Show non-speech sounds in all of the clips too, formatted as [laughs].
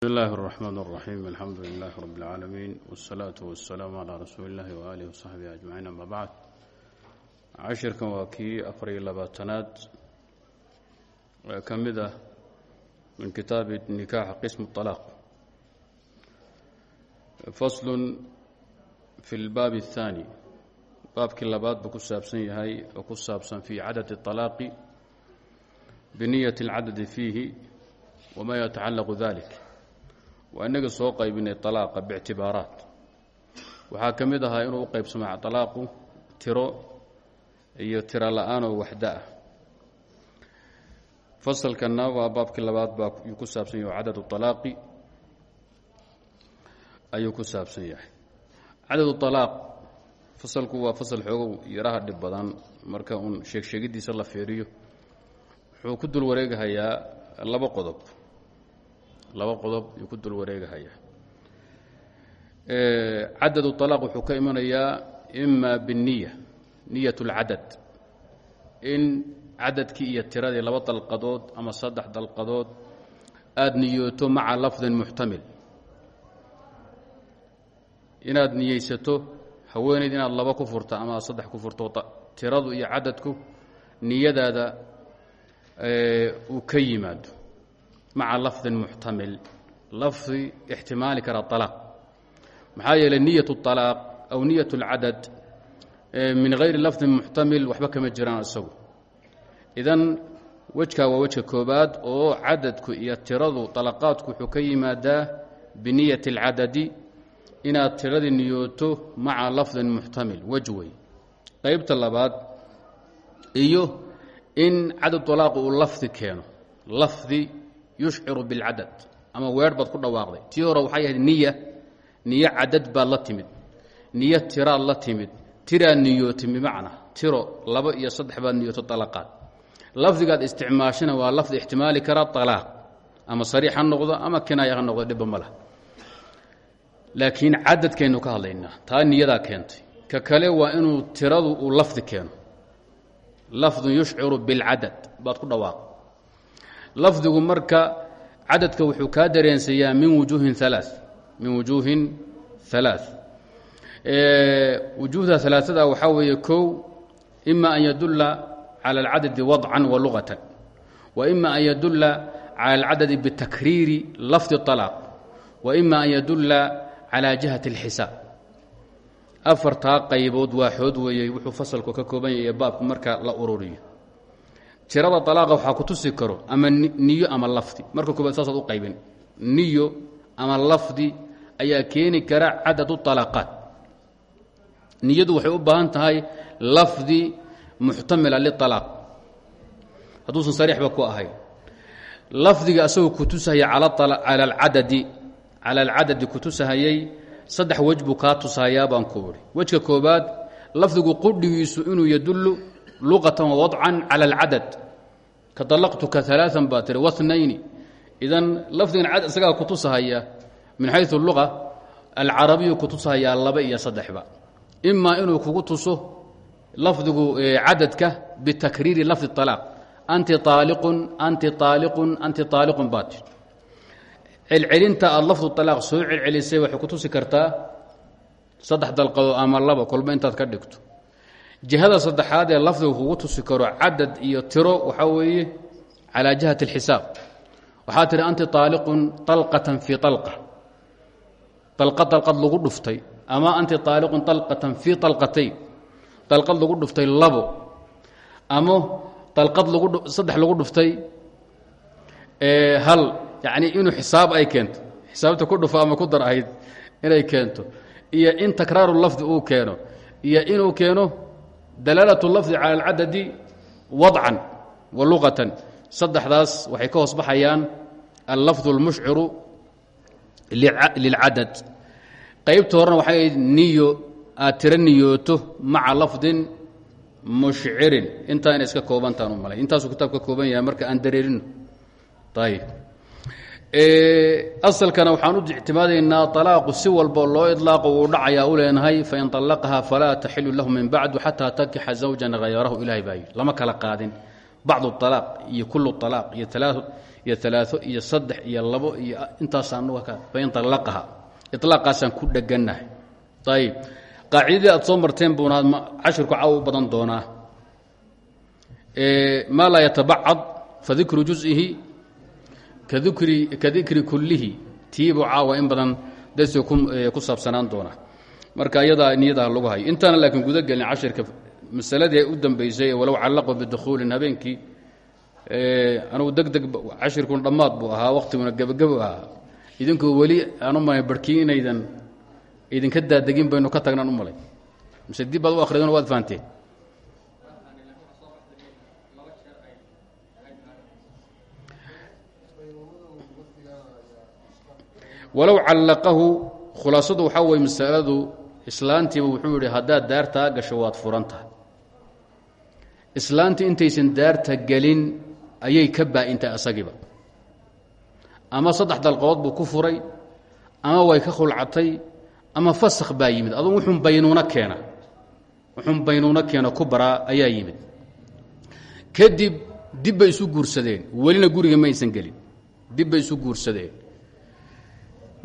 بسم الله الرحمن الرحيم الحمد لله رب العالمين والصلاة والسلام على رسول الله وآله وصحبه أجمعين أما بعد cashirkan waa kii afar iyo labaatanaad ee ka mid ah min kitaabi nikaax qism طalaaq faslun fi اlbaabi الثaanي baabkii labaad buu ku saabsan yahay oo ku saabsan fi cadad الطalaaqi biniyaة اlcadadi fiihi wma yatacalaqu dalik waa inaga soo qaybinay alaaqa biictibaaraat waxaa ka mid ahaa inuu u qaybsama alaaqu tiro iyo tiro la'aanoo waxda ah. Fasalka nawa baabkii labaad baa ayuu ku saabsan yahay cadadu alaaqi ayuu ku saabsan yahay. Cadadu alaaq fasalku waa fasal xoogow yaraha dhib badan marka uun sheegsheegidiisa la fiiriyo. Wuxuu ku dul wareegahayaa laba qodob laba qodob yuu ku dul wareegahayaa cadadu طalaaq wuxuu ka imanayaa ima bالniya niyat اlcadad in cadadkii iyo tiradii laba dalqadood ama saddex dalqadood aada niyooto maca lafdin muxtamil inaad niyeysato haweenayd inaad laba ku furto ama saddex ku furto tiradu iyo cadadku niyadaada uu ka yimaado maca lafdin muxtamil lafdi ixtimaali kara alaaq maxaa yeeley niyat alaaq aw niyat اlcadad min hayri lafdin muxtamil waxba kama jiraan isagu idan wejkaa waa wejka koobaad oo cadadku iyo tiradu alaqaadku wuxuu ka yimaadaa biniyati اlcadadi inaad tiradii niyooto maca lafdin muxtamil wejwey qaybta labaad iyo in cadad alaaq uu lafdi keeno yushciru biاlcadad ama weer baad ku dhawaaqday. Tii hore waxay ahayd niya niyo cadad la timid niyo tiraad la timid tiraa niyooti bimacnaa tiro laba iyo saddex baad niyooto alaqaad lafdigaad isticmaashana waa lafdi ixtimaali kara alaaq ama sariix noqdo ama kinaaya noqdo dhibba ma lah laakiin cadadkaynu ka hadlaynaa taa niyadaa keentay. Ka kale waa inuu tiradu uu lafdi keeno. Lafdun yushciru bilcadad baad ku dhawaaq lafdigu marka cadadka wuxuu kaa dareensayaa min wujuuhin alaa min wujuuhin halaa wujuuhda alaaada waxaa weeye kow ima an yadulla cala alcadadi wadcan wa lugatan wa ima an yadulla cala alcadadi bitakriiri lafdi طalaaq wa ima an yadulla calaa jihati اlxisaab afartaa qaybood waaxood weeye wuxuu fasalku ka kooban yahay baabku marka la ururiyo tirada طalaaqa waxaa ku tusi karo ama niyo ama lafdi. Marka koobaad saasaad u qaybin. Niyo ama lafdi ayaa keeni kara cadad طalaqaat niyadu waxay u baahan tahay lafdi muxtamila lialaaq hadduusan sariixba ku ahayn. Lafdiga asagoo kutusahaya cala alcadadi cala alcadadi kutusahayay saddex wej buu kaa tusahayaa baan ku idhi wejka koobaad lafdigu qudhigiisu inuu yadullu luqatan wa wadcan cala alcadad ka dalaqtuka alaaan baa tiri wanayni idan lafdigan cad isagaa kutusahaya min xayu luqa alcarabiyu kutusahayaa laba iyo saddexba ima inuu kugu tuso lafdigu cadadka bitakriiri lafdi طalaaq anti aaliqun anti aaliqun anti aaliqun baat celcelinta aad lafdu طalaaq soo celcelisay waxay ku tusi kartaa saddex dalqado ama laba kolba intaad ka dhigto jihada saddexaad ee lafdiga kugu tusi karo cadad iyo tiro waxaa weeye calaa jihati اlxisaab waxaa tihi anti aaliqun alqatan fii ala alqa dalqad lagu dhuftay ama anti aaliqun alqatan fii alqatayn dalqad lagu dhuftay labo. Ama dalqad lagsaddex lagu dhuftay hal. Yani inuu xisaab ay keento. Xisaabta ku dhufo ama ku dar inay keento. Iyo in takraaru lafdi uu keeno. Iyo inuu keeno dalaalatu lafdi cala alcadadi wadcan wa luqatan saddexdaas waxay ka hoos baxayaan allafdu اlmushciru lilcadad. Qaybta horena waxay niyo aad tiro niyooto maca lafdin mushcirin. Intaa inay iska koobantaan u malay. Intaasuu kitaab ka kooban yahay marka aan dareerino. Ayb asalkana waxaan u ictimaadaynaa alaaqu si walbo loo ilaaqo wuu dhacayaa u leenahay fain طalaqaha falaa taxilu lahu min bacdu xataa tankixa zawjan hayarahu ilahay baa lama kala qaadin. Bacdu alaaq iyo kulu alaaq iyo iyo alaao iyo saddex iyo labo iyo intaasaafain alaqaha ilaaqaasaan ku dhegannahay ayb qaacidadii aad soo marteen buuna cashirku caw u badan doonaa. Maa laa yatabacad fadikru juزihi ka dikri kulihi tiibu caawa in badan darsiga ku saabsanaan doona marka iyadaa niyadaha lagu hayo. Intaana laakiin guda gelin cashirka masaladii u dambaysay walow callaqu bidukhuulin habeenkii anugu deg deg cashirkuna dhammaad buu ahaa waktiguna gebagebo ahaa. Idinkoo weli aan u malay barhkii inaydan idinka daadegin baynu ka tagnaan u malay. Mise dib baad u waad fahanteen walow callaqahu khulaasadu waxaa weye masaladu islaantiiba wuxuu yidhi haddaad daartaa gasho waad furan tahay islaantii intaysan daarta gelin ayay ka baa-intay asagiiba. Ama saddex dalqabood buu ku furay ama way ka khulcatay ama fasakh baa yimid. Aduu wuxuun baynuuno keena. Wuxuun baynuuno keena ku baraa ayaa yimid. Kadib dib bay isu guursadeen. Welina guriga maysan gelin. Dib bay isu guursadeen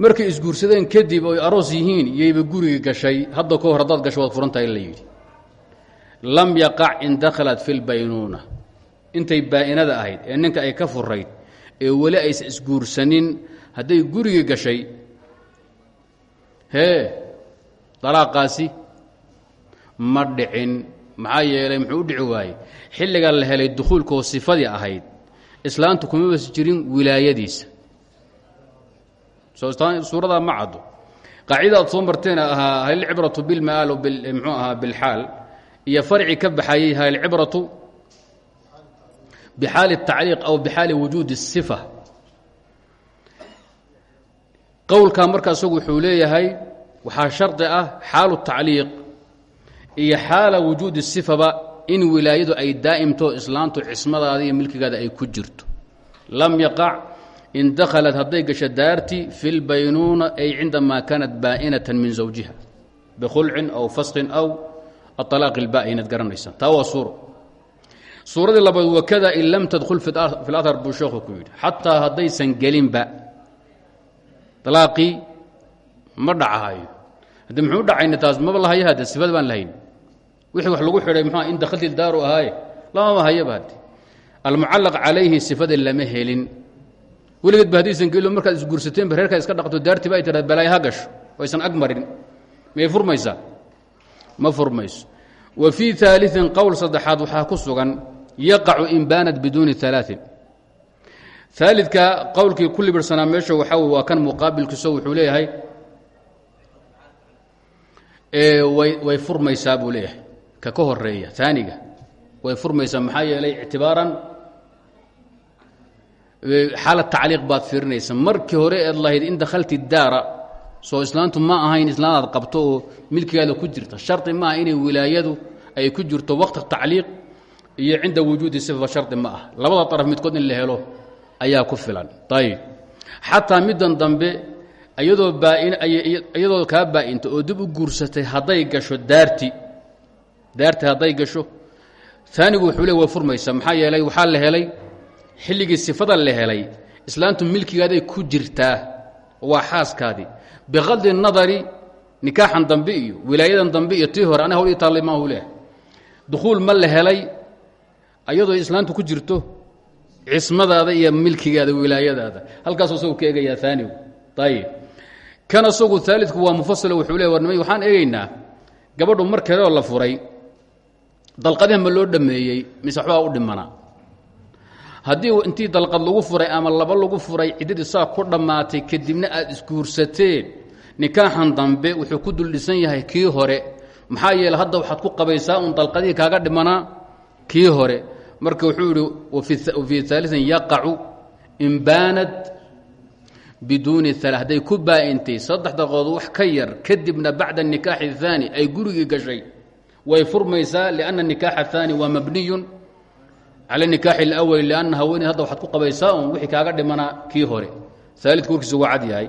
markay isguursadeen kadib oy aroos yihiin yayba guriga gashay. Hadda ka hor haddaad gasho waad furantahay la yidhi. Lam yaqac in dakhalat fi lbaynuuna intay baa-inada ahayd ee ninka ay ka furayd ee weli aysan isguursanin hadday guriga gashay. Hee dalaaqaasi ma dhicin. Maxaa yeelay muxuu u dhici waayey? Xilliga la helay dukhuulkaoo sifadii ahayd islaantu kumabas jirin wilaayadiisa suurada ma caddo. Qaacidaad soo marteen ahaa halcibrau bilmaal mxuu ahaa bilxaal iyo farci ka baxayey halcibrau bxaali tacliiq aw bxaali wujuudi الsifa qowlkaa marka isagu wuxuu leeyahay waxaa shardi ah xaalu tacliiq iyo xaala wujuudi sifaba in wilaayadu ay daa'imto islaantu cismadaada milkigaada ay ku jirto. Lam yaqac in dakhalat hadday gasho daarti fi lbaynuuna ay cindamaa kaanat baa'inatan min zawjiha bikhulcin aw fasqin aw aalaaqi اlbaa'inad garanaysa taa waa suuro suuradii labaad in lam tadkhul fi اlahar buu sheekhu ku yidhi xataa haddaysan gelinba alaaqii ma dhacahayo hadde muxuu dhacayna taas maba lahayo hadde sifada baan lahayn wixii wax lagu xidhay mxua in dakhalti daaru ahaaye lamama hayaba hadde almucallaq calayhi sifada lama helin weligeed ba haddaysan gelin markaad isguursateenba reerkaad iska dhaqto daartiba ay tiraa balaayo ha gasho aysan ag marin. Miyay furmaysaa? Ma furmayso. Wa fii aaliin qowl saddexaad waxaa ku sugan yaqacu in baanat biduuni alaain aalidka qowlkii ku libirsanaa meesha waxaa waa kan muqaabilkiiso wuxuu leeyahay way furmaysaa buu leeyahay. Ka ka horreeya aaniga way furmaysaa maxaa yeelay ictibaaran xaalad tacliiq baad fiirinaysa. Markii hore eed lahayd in dakhalti daara. Soo islaantu ma ahayn islaanaad qabto oo milkigaada ku jirta. Shardi maaha inay wilaayadu ay ku jirto waqti tacliiq iyo cinda wujuudi sifa shardi ma ah labada araf midkood in la helo ayaa ku filan. Ayib xataa middan dambe iyadoo kaa baa-inta oo dib u guursatay hadday gasho daarti daarti hadday gasho aanigu wuxuu le way furmaysaa. Maxaa yeelay? Waxaa la helay xilligii sifada la helay islaantu milkigaaday ku jirtaa waa xaaskaadii biqadri nadari nikaaxan dambe iyo wilaayadan dambe iyo tii hore aniga hawl ii taallay maahu leehay dukhuul ma la helay ayadoo islaantu ku jirto cismadaada iyo milkigaada wilaayadaada. Halkaasuu isagu ka eegayaa aanigu ayib kan isagu waa mufasilo wuxuu le warnimay waxaan eegaynaa gabadhu markeedoo la furay dalqadiha ma loo dhammeeyey mise waxbaa u dhimanaa haddii intii dalqad lagu furay ama laba lagu furay ciddadii saa ku dhammaatay kadibna aad isguursateen. Nikaaxan dambe wuxuu ku dul dhisan yahay kii hore. Maxaa yeele hadda waxaad ku qabaysaa un dalqadihii kaaga dhimanaa kii hore. Marka wuxuu yidhi wafii aaliin yaqacu in baanad biduuni ala hadday ku baa-intay saddex dalqood wax ka yar kadibna bacda nikaaxi اhaani ay gurigii gashay. Way furmaysaa lianna nikaaxa ahaani waa mabniyun cala nikaaxi اlawali lianna haweeney hadda waxaad ku qabaysaa un wixii kaaga dhimanaa kii hore aalidka warkiisa waa cad yahay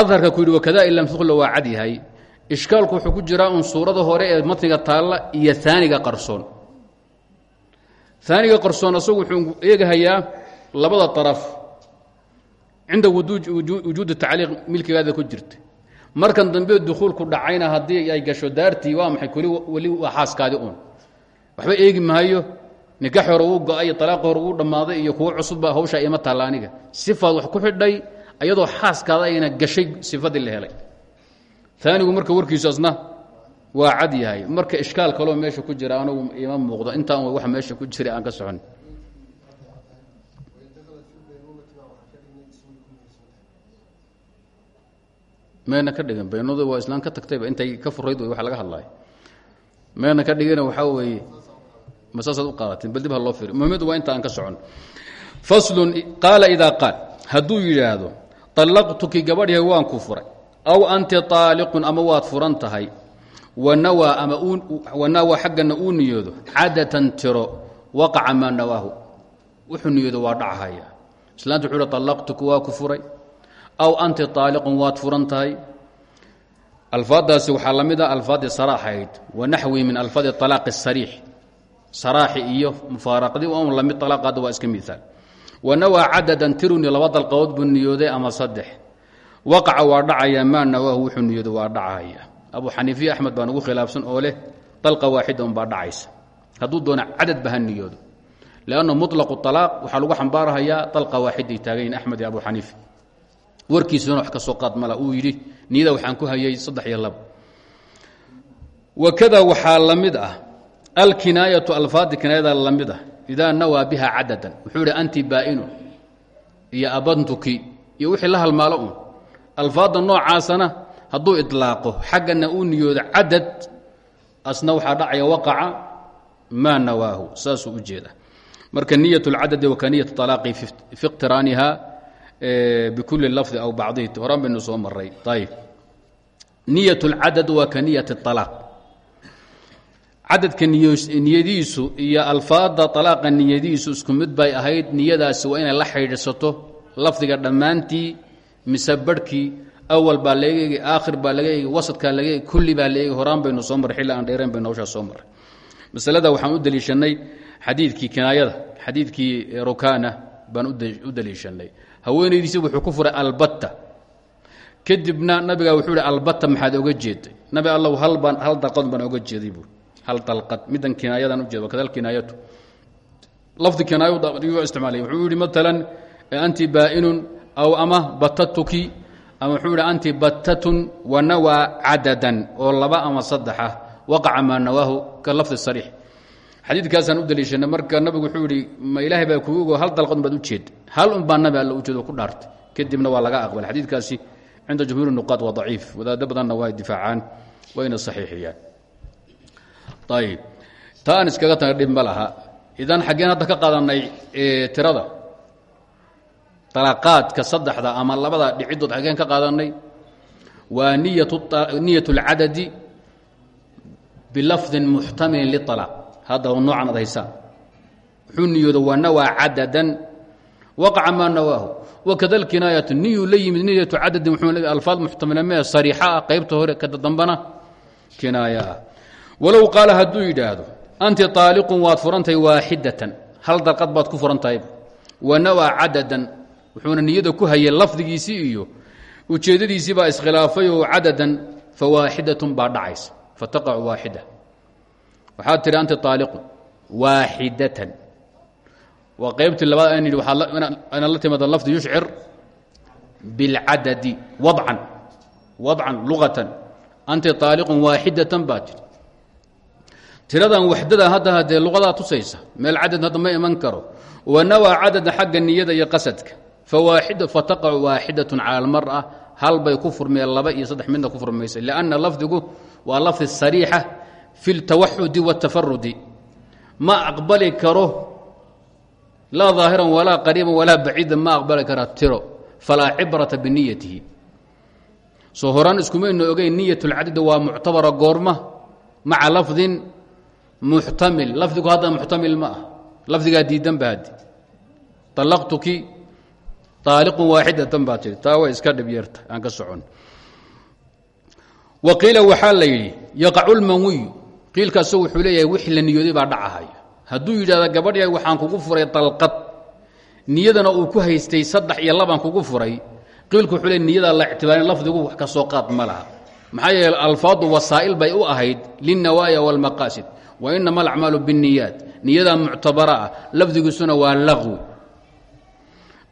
adharka ku yidhi wakada in lam tudkhula waa cad yahay ishkaalku wuxuu ku jiraa un suurada hore ee matniga taalla iyo aaniga qarsoon aaniga qarsoon asagu wuxuu eegahayaa labada طaraf cinda wujuudi tacliiq milkigaada ku jirta markan dambe dukuulku dhacayna haddii ay gasho daartii waa maxay kuli weli waa xaaskaadi un waxba eegi maayo nikax hore uu go'ay alaaqi hore uu dhammaaday iyo kuwo cusubba hawshaa ima taalla aniga. Wax ku xidhay ayadoo xaaskaada ayna gashay sifadii la helay. Aanigu marka warkiisu waa cad yahay. Marka ishkaal kaloo meesha ku jira anigu ima muuqdo. Intaan wa meesha ku jira aan ka socon. Mayna ka dhigan baynadu waa islaan ka tagtayba intay ka furayd wa laga hadlaayo mayna ka dhigana waxaa weeye masaasaad u qaadateen bal dib ha loo fiiri muhimmaddu waa inta aan ka socon faslun qaala idaa qaal hadduu yidhaahdo طallaqtuki gabadhyahay waan ku furay aw anti طaaliqun ama waad furan tahay wanawaa ama wanawaa xaggana uu niyoodo cadatan tiro waqaca maa nawaahu wuxuu niyoodo waa dhachaya islaanta wuxuu hi طallaqtuki waa ku furay aw anti طaaliqun waad furan tahay alfaadaasi waxaa la mid a alfaadii saraaxayd wanaxwi min alfaadi طalaaqi الsariix saraaxi iyo mufaaraqdii un la mid alaaqaadda waa iska miaal wanawaa cadadan tiruni laba dalqadood buu ama saddex. Waqaca waa dhacaya maa nawaahu wuxuu niyooday waa dhacaya. Abu xaniifiya axmed baa nagu khilaafsan oo leh dalqa waaxida unbaa dhacaysa. Hadduu doona cadadba ha niyoodo. Lanna muطlaqu alaaq lagu xambaarahayaa dalqa waaxiday taagayin axmed iyo abu xaniifa warkiisuna wax ka soo qaad mala uu yidhi niyada waxaan ku hayay saddex iyo laba. Wakada waxaa la mid ah alkinaayatu alfaadi kinaayada la mid ah idaa nawaa biha cadadan wuxuu idhi anti baa'inu iyo abantuki iyo wixii la halmaalo un alfaadda noocaasana hadduu idlaaqo xaggana uu niyoodo cadad asna waxaa dhacaya waqaca maa nawaahu saasuu u jeeda marka niyat اlcadadi wa ka niyat طalaaqi fi iqtiraaniha bikuli lafdi aw bacdihi horaan baynu soo maray ayb niyat اlcadad waa ka niyat الطalaaq cadadka niyadiisu iyo alfaada alaaqa niyadiisu isku mid bay ahayd. Niyadaasi waa inay la xaydhsato lafdiga dhammaantii mise barhkii awal baa laga egi aakhir baa laga egi wasadkaa kulli baa laga horaan baynu soo marray xilli aan dheerayn baynu hawshaas soo marray masalada waxaan u deliishanay xadiidkii kinaayada xadiidkii rukana baan u deliishanay haweenaydiisi wuxuu ku furay albatta. Kadibna nabigaa wuxuu albatta maxaad oga jeeday nabi allow hal baan hal daqad baan oga jeeday buui hal dalqad middan kinaayadan ujeed wakada kinaayatu lafdi kinaayo isticmaalay. Wuxuu yihi maalan anti baa'inun aw ama batatuki ama wuxuu yihi anti battatun wanawaa cadadan oo laba ama saddexa waqaca maa nawaahu ka lafdi sariix xadiidkaasaan u daliishanay marka nabigu wuxuu yihi ma ilaahay baa kugu ogo hal dalqad baad ujeed hal un baa nabi alla ujeed oo ku dhaartay kadibna waa laga aqbalay. Xadiidkaasi cinda jumhuur nuqaad waa daciif wadaado badanna waa difaacaan wayna saxiixiyaan ayb taa aan iskaga taga dhib ma laha. Idan xaggeen hadda ka qaadanay tirada dalaqaadka saddexda ama labada dhicidood xaggeen ka qaadanay waa niyat اlcadadi bilafdin muxtamilin liطalaaq hadda noocan ad haysaan wuxuu niyooda waa nawaa cadadan waqaca maa nawaahu. Wakada lkinaayatu niyuu la yimid niyatu cadadin. Alfaad muxtamila mee sariixa ah qaybta hore kada dambana kinaaya. ah walow qaala hadduu yidhaahdo anti aaliqun waad furantahay waaxidatan hal dalqad baad ku furan tahayb wanawa cadadan wuxuuna niyada ku hayay lafdigiisii iyo ujeeddadiisii baa iskhilaafay oo cadadan fa waaxidatun baa dhacaysa fataqacu waaxida waxaad tidhi anti aaliqun waaxidatan waa qaybtii labaad an yidhi waana la timaada lafdi yushcir bilcadadi wacan wacan luqatan anti aaliqun waaxidatan baa jiri tiradan waxdada hadda hadee luqadaa tusaysa meel cadad hadda ma iman karo wanawaa cadada xagga niyada iyo qasadka fataqacu waaxidatun cala almara hal bay ku furmeen laba iyo saddex midna ku furmaysa lianna lafdigu waa lafdi sariixa fi ltawaxudi watafarudi ma aqbali karo laa ظaahiran walaa qariiban walaa baciidan ma aqbali kara tiro falaa cibrata biniyatihi. Soo horaan iskumayno ogeyn niyat اlcadada waa muctabara goorma maca lafdin muxtamil. Lafdigu hadda muxtamil ma ah diidan ba haddi alaqtuki aaliqun baad tii taa way iska aan ka socon. Wa qiila waxaa la yidhi yaqaculmawiyu qiilkaaso wuxuu leeyahay wixii la niyooday baa dhacahaya. Hadduu yidhahda gabadhya waxaan kugu furay dalqad niyadana uu ku haystay saddex iyo labaan kugu furay. Qiilku wuxuu leey la ictibaarin lafdigu wax ka soo qaad ma laha. Maxaa yeele alfaadu bay u ahayd lilnawaaya waalmaqaasid wa inama alacmaalu biاniyaat niyadaa muctabara ah lafdigiisuna waa laqwi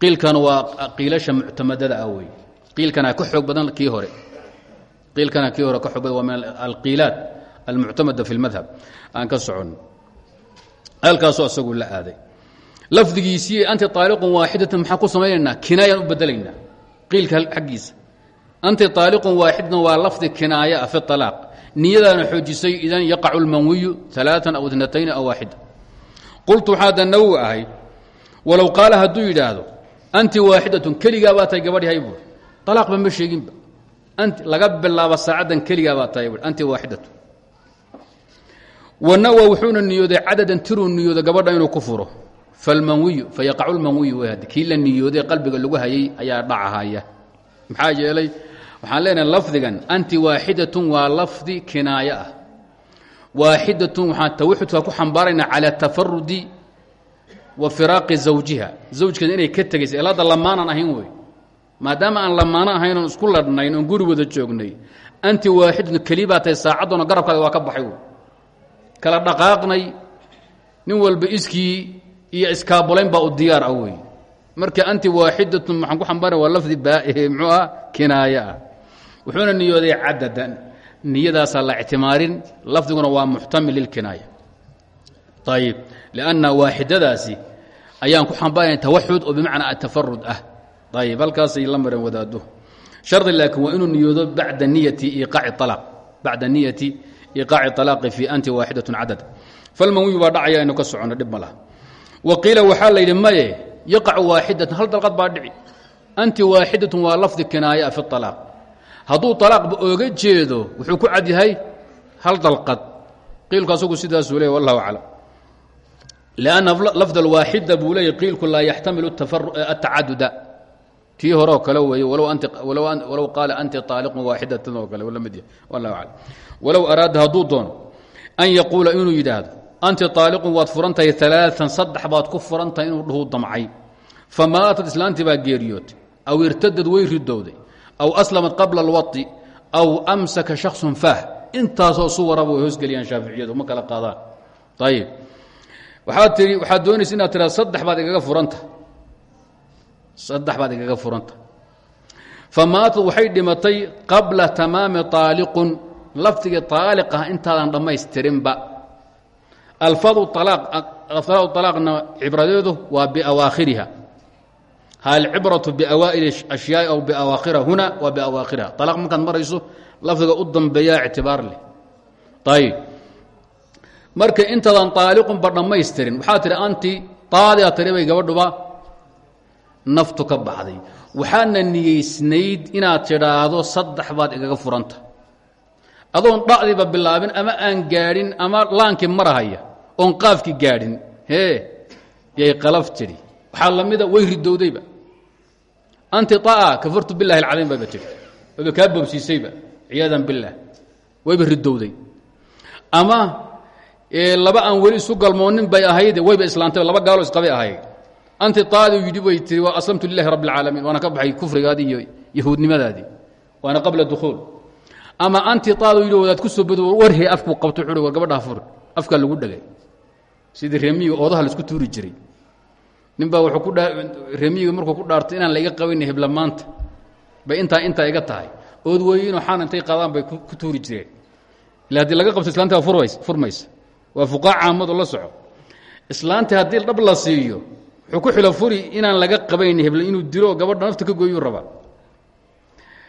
qiilkana waa qiilasha muctamadada ah wey. Qiilkana ka xoog badan kii hore. Qiilkana kii hore ka xoog badan waa min alqiilaat almuctamada fi اlmadhab aan ka socon. Halkaasoo isagu la aaday. Lafdigiisii anti aaliqun waaxidatan maxaa ku samaynaynaa? Kinaayaan u bedelaynaa qiilka anti aaliqun waaxidatan waa lafdi kinaaya fi alaaq niyadaana xoojisay idan yaqacu lmanwiyu alaaan aw itnatayn aw waaxida qultu waxaa da nawowi ahay walow qaala hadduu yidhaahdo anti waaxidatun keligaa baa tahay gabadh hay buui alaaqba ma sheeginba laga bilaabo saacaddan keligaa baa tahay buui anti waaxidatu wanawa wuxuuna niyooday cadadan tiruu niyooda gabadha inuu ku furo falmanwiyu fayaqacu lmanwiyu kii la niyooday qalbiga lagu hayay ayaa dhacahaya maxaa yeelay waxaan leenahay lafdigan anti waaxidatun waa lafdi kinaayo ah. Waaxidatun waxaan ku xambaaraynaa cala tafarudi wa firaaqi zawjiha. Zawjkeeda inay ka tegaysa ilaada lamaanan ahayn wey maadaama aan lamaano ahayn oon isku ladhnayn oon guri joognay anti waaxidatun keli baa tahay saacaddoona waa ka baxay kala dhaqaaqnay nin walba iskii iyo iskaabulayn baa u diyaar ah marka anti waaxidatun maxaan ku xambaaraya waa lafdi muxuu ah. kinaayo wuxuuna niyooday cadadan niyadaasaa la ictimaarin lafdiguna waa muxtamil lilkinaaya ayib lianna waaxidadaasi ayaan ku xambaaraya tawaxud oo bimacnaa atafarud ah. Ayib halkaasay la mareen wadaadu shardi laakiin waa niyoodo bacda niyati iqaaci alaq bacda niyati iqaaci alaaqi fi anti waaxidatun cadad falmanwiyu baa dhacaya aynu ka soconno dhib ma laha. Wa qiila waxaa la yidhi hal dalqad baa anti waaxidatun waa lafdi kinaaya fi alaaq hadduu alaaqba ooga jeedo wuxuu ku cad yahay hal dalqad. Qiilku asagu sidaasuu leey wallahu aclam. Lanna lafd alwaaxida buu leeyay qiilku laa yaxtamilu atacaduda tii horeo kale weeye walow qaala anti aaliqun waaxidatan kale la mid yahay wallahu aclam. Walow araada hadduu an yaquula inuu yidhaahdo anti aaliqun waad furan tahay saddex baad ku furan tahay inuu damcay. Famaatat islaantii baa aw irtadad way ridowday aw aslamad qabla alwai aw amsaka shaksun faah intaasoo suwaraba way hoosgeliyaan shaaficiyadu ma kala qaadaan ayib waxaad tii waxaad doonaysa inaad tiraado saddex baad igaga furanta saddex baad igaga furanta famaatat waxay dhimatay qabla tamaami aaliqun lafdigii aaliq ah intaadan dhammaystirinba alfaadu alaaqna cibradeedu waa biawaakhiriha halcibratu biawaa'ili ashyaai aw biawaakhiriha huna waa biawaakhiriha alaaq markaad marayso lafdiga u dambeeyaa ictibaar leh ayib marka intaadan aaliqunba dhammaystirin waxaa tihi anti taadiaa tiri bay gabadhuba naftu ka baxday waxaadna niyeysnayd inaad tidhaahdo saddex baad igaga furanta adoon dhacdiiba bilaabin ama aan gaadhin ama laankii marahaya oon qaafki gaadhin hee yay qalaf tidhi waxaa la mida way ridowdayba anti aa kafartu bilahi alcadiim bayba tidhi wayba kaa boobsiisayba ciyaadan bilah wayba ridowday ama laba aan weli isu galmoonin bay ahayde wayba islaantay laba gaalo isqabay ahayd anti aadi yidhi bay tii waa aslamtu lilahi rabbi اlcaalamiin waana ka baxay kufrigaadii iyo yahuudnimadaadii waana qabla dukuul ama anti aado yidhi wadaad ku soo bado warhe afku qabto wuxuu war gabadhaa fur afkaa lagu dhegay sidii reemiyiga oodaha la isku tuuri jiray nin baa wuxuu ku dha reemiyiga markuu ku dhaartay inaan la iga qabayna hebla maanta. Bay intaa intaa iga tahay. Ood weeyinoo xaan intay qaadaan bay ku tuuri jireen. Ila haddii laga qabto islaanta furmays furmaysa waa fuqaa caamadu la soco. Islaanti haddii dhab la siiyo wuxuu ku xilo furi inaan laga qabayni hebla inuu dilo gabadha nafta ka gooyuu rabaa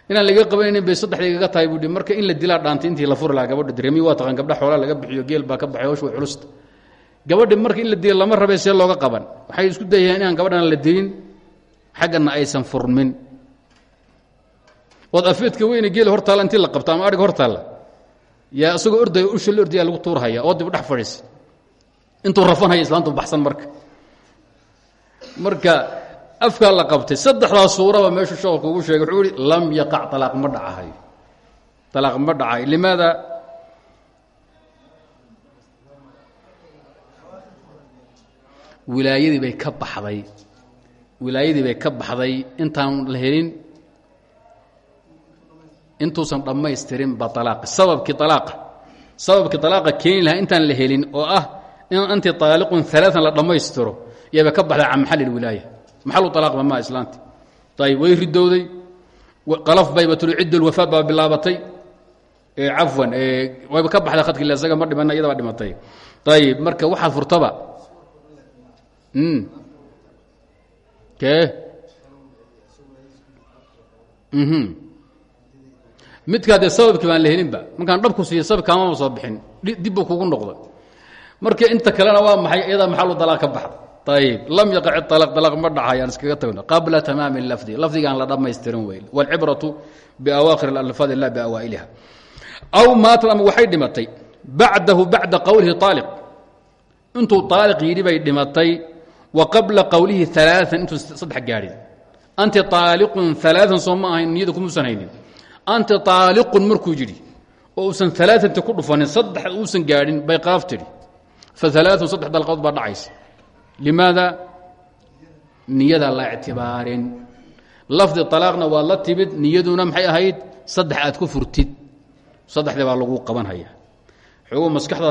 inaan laga qabanaynin bay saddexda igaga tahay buuhi marka in la dilaa dhaantay intii la furi lahaa gabadha dareemiyi waa taqaan gabdha xoolaa laga bixiyo geel baa ka baxay hawsh way culusta gabadhi marka in la dila lama rabee see looga qaban. Waxay isku dayayaan inaan gabadhana la dilin xaggana aysan furmin. Ood afeedka weyne geel hor taalla intii la qabto ama adhig hor taalla yaa isagoo ordaya usha la ordaya lagu tuurhaya oo dib dhex fadhiis intuu rafanhaya islaantu baxsan marka. Marka afkaa la qabtay saddexdaa suuraba meeshuu sheekhu kugu sheegay wuxuu ihi lam yaqac alaaq ma dhacahayo alaaq ma dhacayo limaada wilaayadii bay ka baxday. Wilaayadii bay ka baxday. Intaan la helin intuusan dhammaystirinba alaaqi sababkii alaaqa sababkii alaaqa keeni lahaa intaan la helin oo ah in anti aaliqun alaaan la dhammaystiro yaba ka baxday can maxal اwilaaya maxalu alaaqba maa islaanti. Ayb way ridowday qalaf bayba tuli cidd lwafaad baa bilaabatay cafwan wayba ka baxday khadki le isaga ma dhimana iyadaba dhimatay. Ayib marka waxaad furtaba midkaa dee sababkii baan la helinba markaan dhabku siiya sabab kaamama soo bixin dibbuu kugu noqday marka inta kalena waa maxay iyadaa maxalu dalaaq ka baxda ayb lam yaqac alaq dalaq ma dhacayaan iskaga tagno. qabla tamaami lafdi lafdigaan la dhammaystirin wey wاlcibratu biawaakhir اlalfaad la biawaa'iliha. aw maatad ama waxay dhimatay. bacdahu bacda qowlihi aaliq intuu aaliq yidhi bay dhimatay qabla qowlihi aaaa intuu saddex gaadhin. Anti aaliqun aaaan soo ma ahayn niyada kumuusan haynin anti aaliqun markuu yidhi oo uusan alaaanti ku dhufanin saddex uusan gaadhin bay qaaf tidhi. Fa alaaun saddex dalqood baa dhacaysa. Limaada? Niyada la ictibaarin. Lafdi alaaqna waa la timid niyaduna maxay ahayd? Saddex aad ku furtid. Saddexdii baa lagu qabanhaya xoogo maskaxda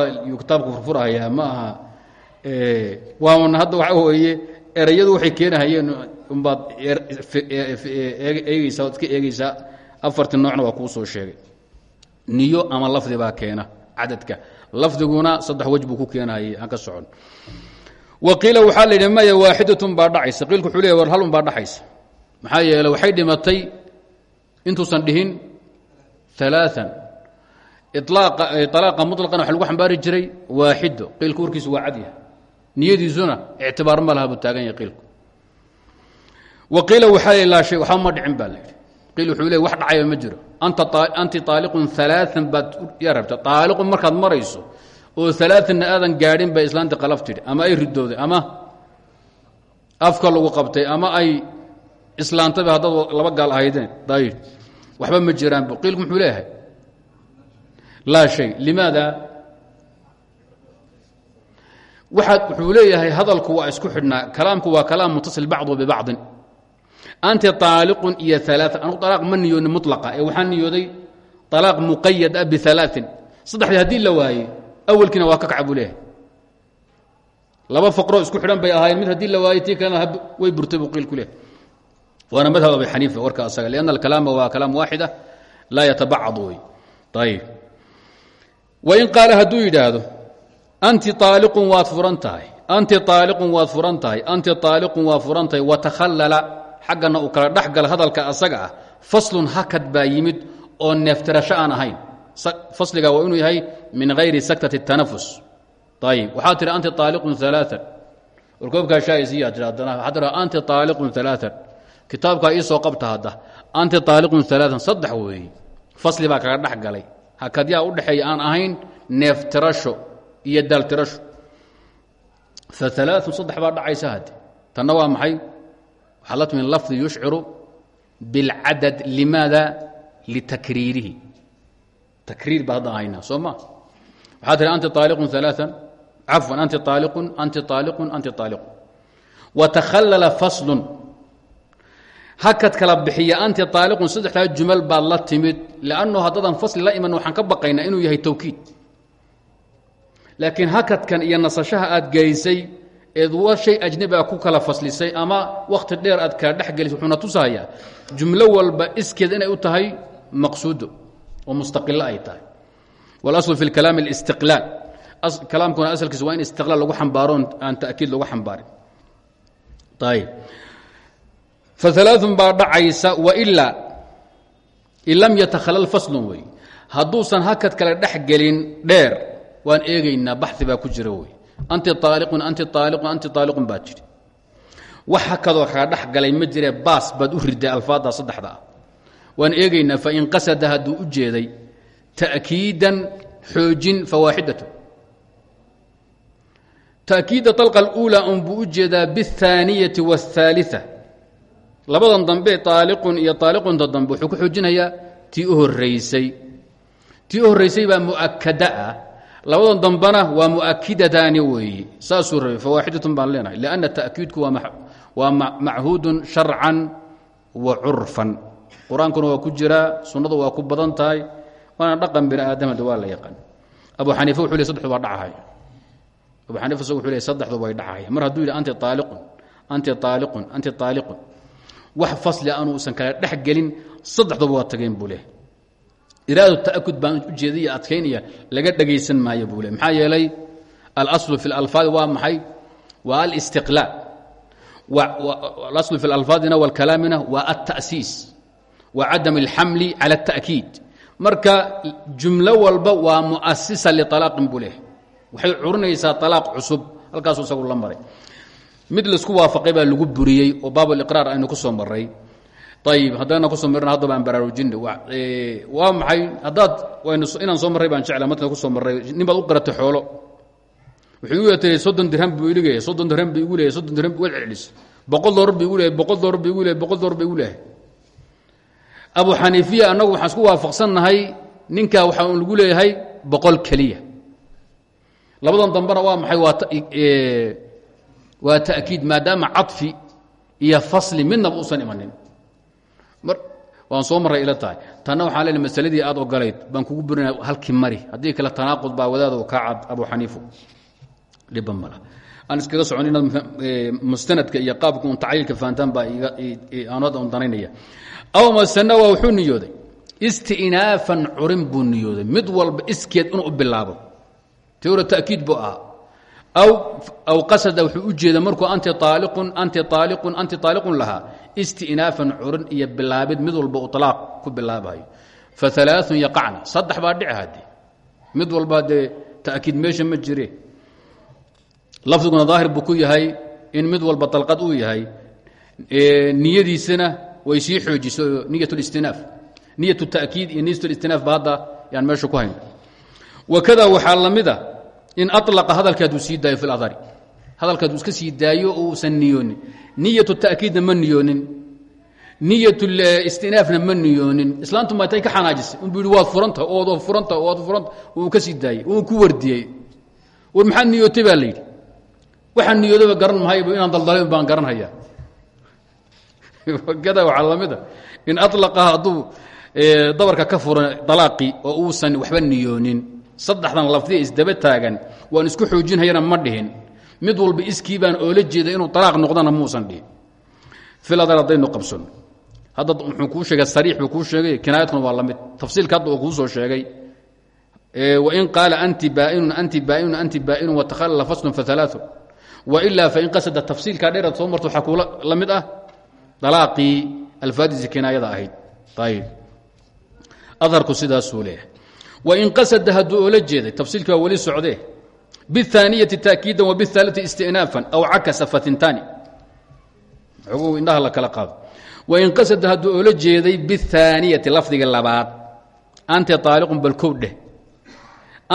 waana hadda waxaa weeye erayadu waxay keenahayeen umbaad eegeysaa oad iska eegeysaa afartii noocna waa kuu soo sheegay. Niyo ama lafdi baa keena cadadka. Lafdiguna saddex wej buu ku keenahayay aan ka socon. Waqiila waxaa la yidhi maya waaxidatun baa dhacaysa. Qiilku wuxuu leey war halun baa dhaxaysa maxaa yeele waxay dhimatay intuusan dhihin alaaan alaaqa muطlaqana waxa lagu xambaari jiray waaxido qiilku warkiisu waa cadyaha niyadiisuna ictibaar ma laha buu taagan yahay qiilku. Wa qiila waxaa l laa shay waxba ma dhicin baa la yidhi. Qiil wuxuu leey wax dhacayba ma jiro. Anti aaliqun alaaan baad yaa rabta. Aaliqun markaad marayso oo alaaanna aadan gaadhin bay islaanta qalaf tidhi. Ama ay ridooday ama afka lagu qabtay ama ay islaantaba haddaad laba gaal ahaydeen. Dayr waxba ma jiraan bu qiilku muxuu leeyahay? Laa shay. Limaada wuxuu leeyahay hadalku waa isku xidhnaa kalaamku waa kalaam mutasil bacdu bibacdin anti aaliqun iyo alaa anugu alaaq ma niyoonin mulaqa ee waxaa niyooday alaaq muqayad ah bialaain saddexdii haddii la waayey awelkiina waa ka kaca buu leeyahay. Laba faqroo isku xidhan bay ahaayeen mid haddii la waayey tii kalena way burtay buu qiilku leeyahay. Waana madhab abi xaniifa warka asaga lianna alkalaama waa kalaam waaxida laa yatabacad wey ayib wain qaala hadduu yidhaahdo anti aaliqun waad furan anti aaliqun waad furan anti aaliqun waa furan tahay watakhallala xaggana uu kala dhex gala hadalka asaga faslun hakad baa oo neeftirasho aan ahayn fasliga waa inuu yahay min hayri saktati اtanafus ayib waxaa tihi anti aaliqun alaaan warkoobkaa shaayisiyaa tii haddana anti aaliqun alaaan kitaabkaa ii soo qabta hadda anti aaliqun alaaan saddex weeye fasli baa kaga dhex galay u dhexeeya aan ahayn neeftirasho iyo daaltirasho fa alaaun saddex baa dhacaysa hadde tanna waa maxay? Waxaa la timi lafdi yushciru biاlcadad limaada? Litakriirihi. Takriir baa hadda haynaa soo ma? Waxaa tihi anti aaliqun alaaan cafwan anti aaliqun anti aaliqun anti aaliqun faslun. Hakad kala bixiya anti aaliqun saddexdaa jumal baad la timid lannu haddadan la iman waxaan ka baqaynaa inuu yahay tawkiid laakiin hakadkan iyo nasashaha aad gelisay eed wa shay ajnabiga ku kala faslisay ama wakhti dheer aad kala dhex wuxuuna tusahayaa jumlo walba iskeed inay u tahay maqsuudo oo mustaqilo ay tahay. Walaslu fi lkalaami alistiqlaal. Kalaamkuna asalkiisa waa in istiqlaal lagu xambaaro aan ta'kiid lagu xambaarin. Ayb faalaaun baa dhacaysa wailaa in lam yatakhalal faslun wey. Hadduusan hakad kale dhex dheer waan eegaynaa baxi baa ku jira wey anti aaliqun anti aaliqun anti aaliqun baa jiri wax hakadoo kaga dhex galay ma jiree baas baad u riday alfaadda saddexda ah waan eegaynaa fain qasada hadduu u jeeday ta'kiidan xoojin fawaaxidatu ta'kiida alqa اluulaa un buu u jeedaa biاthaaniyati wاthaalثa labadan dambe aaliqun iyo aaliqunta dambe wuxuu ku xoojinayaa tii u horaysay tii u horraysay baa mu'akada ah labadan dambena waa mu'akidataani weeye saasuu rabay fawaaxidatun baan leenahay. Lanna ta'kiidku waa machuudun sharcan wa curfan. Qur'aankuna waa ku jiraa sunnadu waa ku badan tahay waana dhaqan bini aadamada waa la yaqaan. Abu xaniife wuxuu le saddexdu waa dhacahay abu xaniifa wuxuu le saddexdu way dhacaya mar hadduu yidhi anti aaliqun anti aaliqun anti aaliqun wax fasli anuusan kala dhex gelin saddexduba waa tageen buu iraadu ta'akud baan ujeeda iyo adkaynaya laga dhegaysan maayo buu le maxaa yeelay alaslu fi اlalfaadi waa maxay waa alistiqlaal alaslu fi اlalfaadina wاlkalaamina waa alta'siis wa cadam اlxamli cala الta'kiid marka jumlo walba waa muasisa lialaaqin buu leh waxay curinaysaa alaaq cusub halkaasuu isagu la maray mid laisku waafaqay baa lagu buriyey oo baab liqraar aynu ku soo maray ayib haddana ku soo marna haddaba aan baraarujin waa maxay? Haddaad inaan soo marray baan jecla marka ku soo marray. Nin baad u qaratay xoolo. Wuxuu igu tiri soddon dirham buu iligaya soddon dirham bu igu leeyahy soddon dirham wad celcelis boqol doolar bu igu leeyahy boqol doolar bu igu leeyahy boqol doolar bu igu leeyahay. Abu xaniifiya annagu waxaan isku waafaqsannahay ninkaa waxaa un lagu leeyahay boqol keliya. Labadan dambena waa maxay? Waa waa ta'kiid maadaama caطfi iyo fasli midnaba usan imanin waan soo marray ila tahay. Tanna waxaan lena masaladii aad ogolayd baan kugu burinaya halkii mari. Haddii kale tanaaqud baa wadaado kaa cad abu xaniifo dhiba mala aan iskaga socon mustanadka iyo qaabka un tacyiilka fahantaan baa aanad un danaynaya. Aw masanawa wuxuu niyooday. Isti'naafan curin buu niyooday. Mid walba iskeed inuu bilaabo. Hore ta'kiid buu ahaa. Aw aw qasada wuxuu u jeeda markuu anti aaliqun anti aaliqun anti isti'naafan curin iyo bilaabid mid walba uu alaaq ku bilaabayo. Faalaaun yaqacna. Saddex baa dhici haddii. Mid walba dee ta'kiid meesha ma jire. Lafdiguna daahir buu ku yahay in mid walba dalqad uu yahay. Niyadiisana way sii xoojiso niyat listinaaf niyat takiid iyo niyat listinaaf ba hadda yaan meesha ku hayn. Wakada waxaa la mida in alaqa hadalkaaduu sii daayo fi ladari hadalkaaduu iska sii daayo oo uusan niyoonin. Niyat takiidna ma niyoonin. Niyat istinaafna ma niyoonin. Islaantu matay ka xanaajisay. Unbu yihi waad furanta ood furanta ood furanta. Uu ka sii daayey uu ku wardiyey war maxaad niyootay baa la niyoodaba garan mahayb inaan daldalay baan garanhayaa kada [laughs] waxaa lamida in alaqa hadduu dabarka ka furan dalaaqii oo uusan waxba niyoonin. Saddexdan lafdiya isdaba taagan waan isku xoojinhayana ma dhihin mid walba iskii baan oola jeeda inuu alaaq noqdana muusan dhihin. Filadar haddaynu qabson. Hadda muxuu kuu sheegay sariix buu kuu sheegay kinaayadkuna waa la mid tafsiilka hadda uu kuu soo sheegay wain qaala anti baainun anti baainun anti baainun watakhalala faslun faalaau wailaa fain qasada tafsiilkaa dheeraad soo marto waxaa kuula la mid ah dalaaqii alfaadisi kinaayada ahayd. Ayb aharku sidaasuu leeyahay. Wain qasada hadduu oola jeeday tafsiilkii waa weli socdee biاthaaniyati taakiidan wabiاhaaliti istinaafan aw cakasa fatintaani xoguu indhaha la kala qaado wain qasada hadduu oola jeeday biاthaaniyati lafdiga labaad anti aaliqun balkow dheh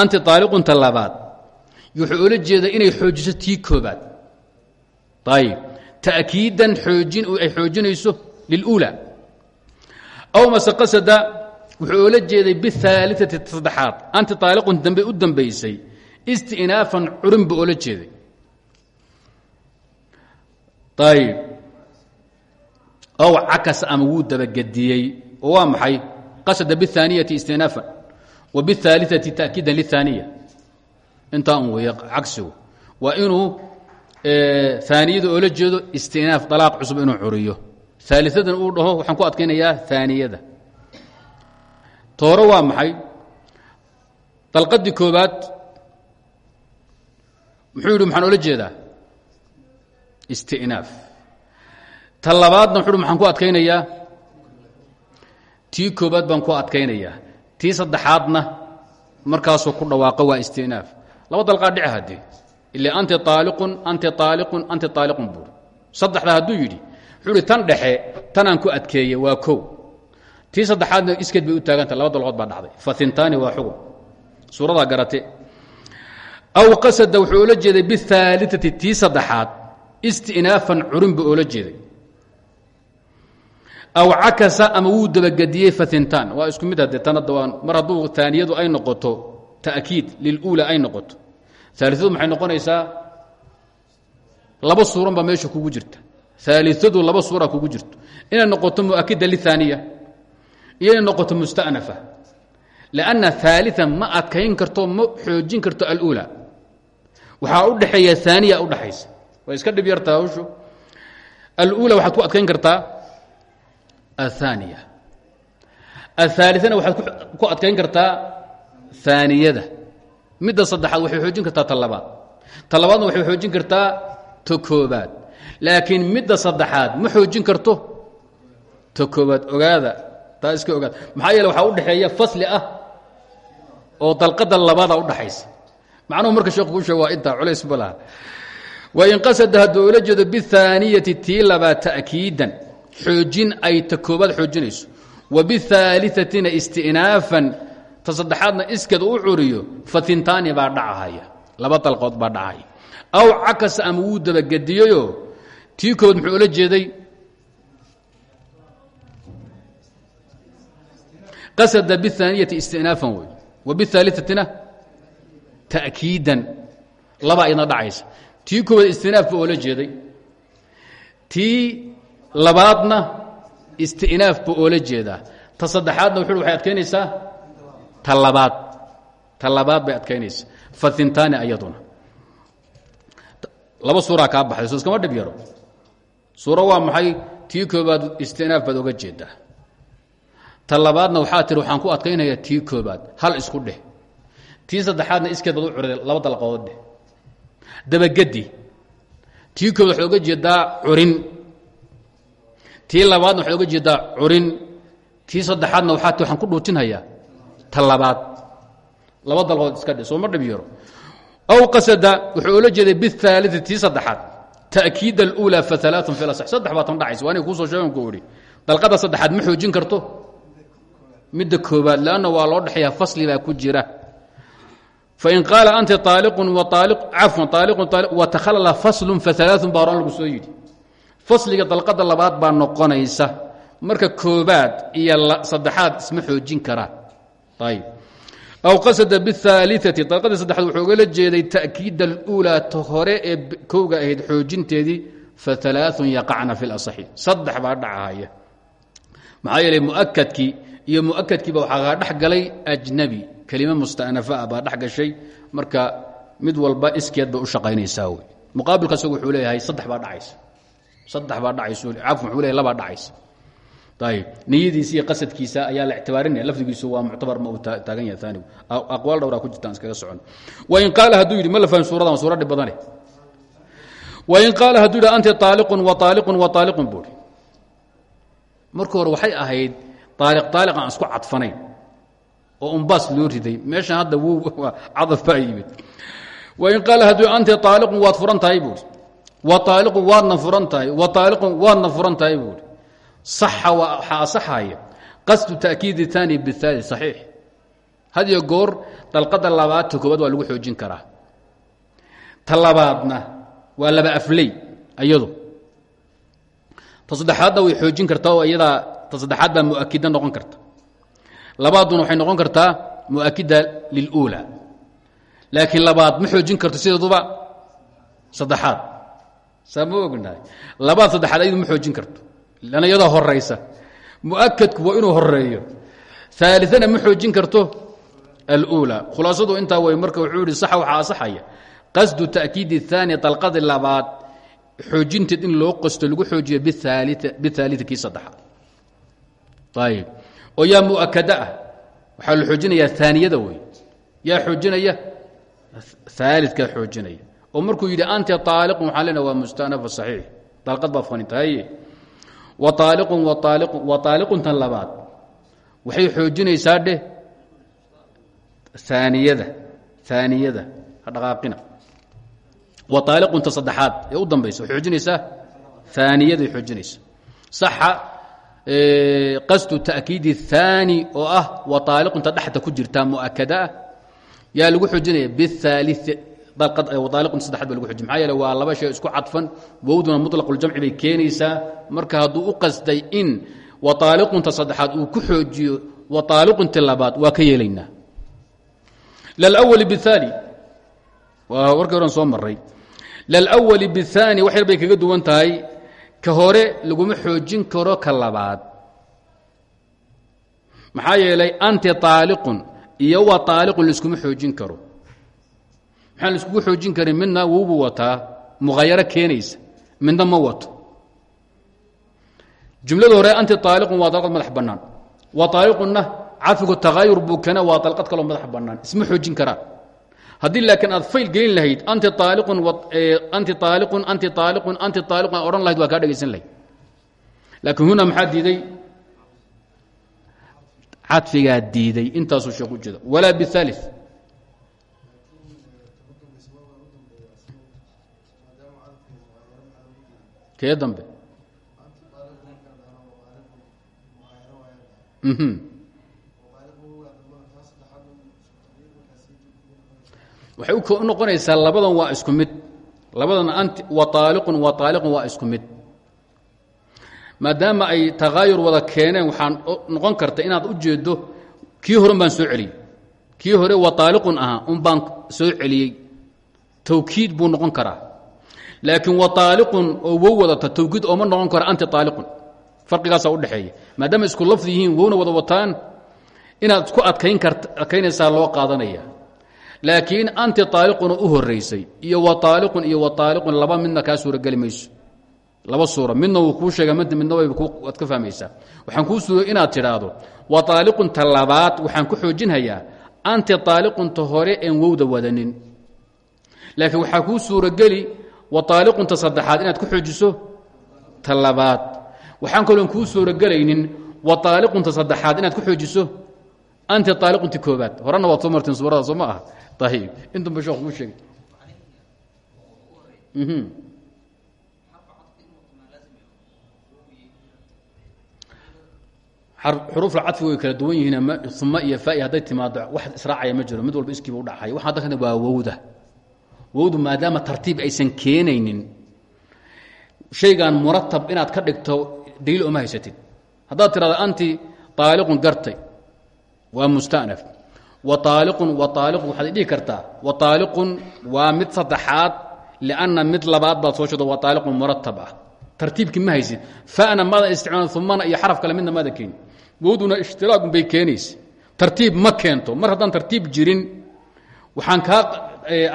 anti aaliqunta labaad wuxuu oola jeedaa inay xoojiso tii koobaad ayb takiidan oojin ay xoojinayso liluula aw mase qasada wuxuu oola jeeday biاhaaliثati saddexaad anti aaliqun dambe u dambaysay istinaafan curin buu oola jeeday ayb aw cakas ama wuu dabagediyey oo waa maxay qasada biاthaaniyati istinaafan wa biاhaaliثati takiidan liلthaaniya intaa un weeye cagsigu waa inuu aaniyada oola jeedo istinaaf alaaq cusub inuu curiyo aaliadan uu dhaho waxaan ku adkaynayaa aaniyada tooro waa maxay dalqadii koobaad muxuu yidhi maxaan oola jeedaa? Istinaaf. Ta labaadna wuxu uhi maxaan ku adkaynayaa? Tii koobaad baan ku adkaynayaa. Tii saddexaadna markaasuu ku dhawaaqo waa istinaaf. Laba dalqaa dhici haddee ila anti aaliqun anti aaliqun anti aaliqun buuri. Saddexda hadduu yidhi wuxuu ihi tan dhexe tanaan ku adkeeye waa kow. Tii saddexaadna iskeed bay u taaganta laba dalqood baa dhacday. Faintaani waa xugum suuradaa garate aw qasada wuxuu oola jeeday biاhaaliثati tii saddexaad. Istinaafan curin buu oola jeeday. Aw cakasa ama wuu dabagediyey faintaan waa isku mid hadee tan hadda mar hadduu aaniyadu ay noqoto ta'kiid liluula ay noqoto. Aaliadu maxay noqonaysaa? Laba suuran baa meesha kugu jirta. Aaliadu laba suura kugu jirto. Inay noqoto muakida liaaniya iyo noqoto mustanafa. Lanna aalia ma adkayn karto ma xoojin karto alula waxaa u dhexeeya aaniya udhaxaysa way iska dhib yartaa hawshu alula waxaad ku adkayn kartaa aلثaaniya aلثaaliثana waxaad ku adkayn kartaa ثaaniyada midda saddexaad waxay xoojin kartaa ta labaad ta labaadna waxay xoojin kartaa ta koobaad laakiin midda saddexaad ma xoojin karto ta koobaad ogaada taa iska ogaada maxaa yeele waxaa udhexeeya fasli ah oo dalqada labaada udhaxaysa macnuhu marka sheekhu ku sheeg waa intaa culays ma laha wain qasada hadduu ula jeedo biاthaaniyati tii labaad ta'kiidan xoojin ay ta koobaad xoojinayso. Wa bihaaliatina isti'naafan ta saddexaadna iskeed u curiyo fatintaani baa dhacahaya laba dalqood baa dhacaya aw cakasa ama wuu dabagediyeyo tii kood muxuu ula jeeday? Qasada biاthaaniyati istinaafan wey wa biaaliatina ta'kiidan labaa idna dhacaysa. Tii koowaad istinaaf buu oola jeeday tii labaadna istinaaf buu oola jeedaa. Ta saddexaadna wuxu waxay adkaynaysaa? Ta labaad. Ta labaad bay adkaynaysaa. Fahintaani ayaduna. Laba suuraa kaa baxday soo iskama dhib yaro. Suuro waa maxay? Tii koobaad istinaaf baad oga jeedaa. Ta labaadna waxaa tihi waxaan ku adkaynayaa tii koobaad hal isku dheh tii saddexaadna iskeed baad u curiday laba dalqadood dheh dabagedi tii koobaad waxaad oga jeedaa curin tii labaadna waxaad oga jeedaa curin tii saddexaadna waxaa tii waxaan ku dhuutinhayaa ta labaad laba dalqadood iska dheh sooma dhib yaro aw qasada wuxuu oola jeeday biاثaaliثi tii saddexaad ta'kiid اlأulى faثalaaث fi اlaصx saddex baa tan dhacaysa waa inay kuusoo sheegan ku idhi dalqada saddexaad ma xoojin karto midda koobaad lanna waa loo dhexeeyaa fasli baa ku jira fain qaala anta aaliqun cafwan aaliqun watakhalla faslun faalaun baa horaan lagu soo yidhi fasliga dalqadda labaad baa marka koobaad iyo saddexaad isma xoojin karaan ayb aw qasada biاaaliati dalqadii saddexaad wuxuu ugala jeeday ta'kiida aluulaa ta hore ee kowga ahayd xoojinteedii faalaun yaqacna fi lasaxi saddex baa dhacahaya maxaa yeeley muakadkii iyo muakadkiiba waxaaga dhex galay ajnabi kelime mustanafa baa dhex gashay. Marka mid walba iskeed bay u shaqaynaysaa wey. Muqaabilka isagu wuxuu leeyahay saddex baa dhacaysa. Saddex baa dhacaysa cafwan wuxuu leeyahay labaa dhacaysa. Ayib niyadiisa iyo qasadkiisa ayaa la ictibaarinaya lafdigiisu waa muctabar ma uu taagan yahay aanigu aqwaal dhowraa ku jirtaan iskaga socon. Wain qaala hadduu yidhi ma la fahim suuradan suura dhib badane wain qaala hadduu yidhi anta aaliqun wa aaliqun wa aaliqun buuhi marka hore waxay ahayd aaliq aaliq aan isku cadfanayn oo umbaas loo riday. Meeshan hadda cadaf baa yimid. Wain qaala hadduu anta aaliqun waad furan tahay buuhi wa aaliqun waadna furan tahay. Wa aaliqun waadna furan tahay buuhi saxa waxaa asaxaya qasdu ta'kiidi taani biaali saxiix. Had iyo goor dalqada labaadta koobaad waa lagu xoojin karaa. Ta labaadna waa laba afley ayadu. Ta saddexaadna way xoojin kartaa oo iyadaa ta saddexaad baa muakida noqon karta labaaduna waxay noqon kartaa muakida liluula. Laakiin labaad ma xoojin karto sideeduba saddexaad. Saa labaad saddexaad ayadu ma xoojin karto. Lanna iyadaa horaysa waa inuu horeeyo aaliana ma xoojin karto aluula. Khulaasadu intaa way marka wuxuu yihi saxa waxaa asaxaya qasdu ta'kiidi اثaani dalqadi labaad. Xoojinteed in loo qasto lagu xoojiyo biaali kii saddexaad. Ayb oo yaa muakada ah. Waxaa la xoojinayaa aaniyada wey yaa xoojinaya aalidkaa xoojinaya. Oo markuu yidhi anta aaliqun waxaa lena waa mustanafa صaxiix dalqad baad fanintahaye wa aaliqun wa aaliquntan labaad. Waxay xoojinaysaa dheh aaniyada aaniyada ha dhaqaaqina. Wa aaliqunta saddexaad ee u dambaysa waxay xoojinaysaa aaniyadaay xoojinaysa saxa qasdu ta'kiidi الثaani oo ah wa aaliqunta dhexda ku jirtaa mu'akada ah yaa lagu xoojinaya biاhaali aaliqunta saddexaad ba lagu xojiy maxaa yeele waa laba shay isku cadfan wowduna muطlaquljamci bay keenaysaa marka hadduu u qasday in wa aaliqunta saddexaad uu ku xoojiyo wa aaliqunta labaad waa ka yeelaynaa lwli biaali waa warkii horan soo maray llwli biاhaani wax yar bay kaga duwan tahay ka hore laguma xoojin karo ka labaad. Maxaa yeelay anti aaliqun iyo wa aaliqun laiskuma xoojin karo. Maxaan laiskugu xoojin karin midna wowbu wataa mukhayaro keenaysa midna ma wato. Jumlada hore anti aaliqun waa dalqad madax bannaan. Wa aaliqunna cadfigu tagaayur buu keena waa dalqad kaloo madax bannaan. Isma xoojin karaan haddii laakiin aad fayl gelin lahayd anti aaliqun anti aaliqun anti aaliqun anti aaliqun aad odhan lahayd waa kaa dhegaysan lahayd. Laakiin huna maxaa diiday? Cadfigaa diiday intaasuu sheekh u jeeda. Walaa biaali kee dambe waxay u noqonaysaa labadan waa isku mid. Labadan anti wa aaliqun wa aaliqun waa isku mid. Maadaama ay takaayur wada keeneen waxaan noqon karta inaad u jeeddo kii horen baan soo celiyey. Kii hore wa aaliqun ahaa un baan soo celiyey. Tawkiid buu noqon karaa. Laakiin wa aaliqun oo wow wadata tawkiid ooma noqon karo anti aaliqun farqigaasaa udhexeeya maadaama isku lafdi yihiin wada wataan inaad kart adkaynaysaa loo qaadanaya laakiin anti aaliquna u horaysay iyo wa aaliqun iyo wa aaliqun laba midna kaa suurageli mayso. Laba suura midna wuu kuu sheega mid midna waad ka fahmaysaa. Waxaan kuu suura inaad tidhaahdo wa aaliqunta labaad waxaan ku xoojinhayaa anti aaliqunta hore een wowda wadanin. Laakiin waxaa kuu suurageli wa aaliqunta saddexaad inaad ku xoojiso ta labaad. Waxaan kaloon kuu suuragelaynin wa aaliqunta saddexaad inaad ku xoojiso anti aaliqunti koobaad horena waad soo marteen soo ma ah ayib intunba sheekh kuu sheegay xuruufla cadfi way kala duwan yihiin uma iyo fai hadday timaado wax israacaya ma jiro mid walba iskiiba udhacay waxa hadda waa wowda wowdu maadaama tartiib aysan keenaynin shaygan muratab inaad ka dhigto daliil oma haysatid haddaad tirahdo anti aaliqun gartay waa mustanaf wa aaliqun wa aaliqun waxaad dhihi kartaa wa aaliqun waa mid saddexaad lianna mid labaad baad soo shedo wa aaliqun muratab ah tartiibkii ma haysid fana maadan isticmaal umana iyo xaraf kale midna maada keeni wowduna ishtiraagun bay keenaysa tartiib ma keento mar haddaan tartiib jirin waxaan kaa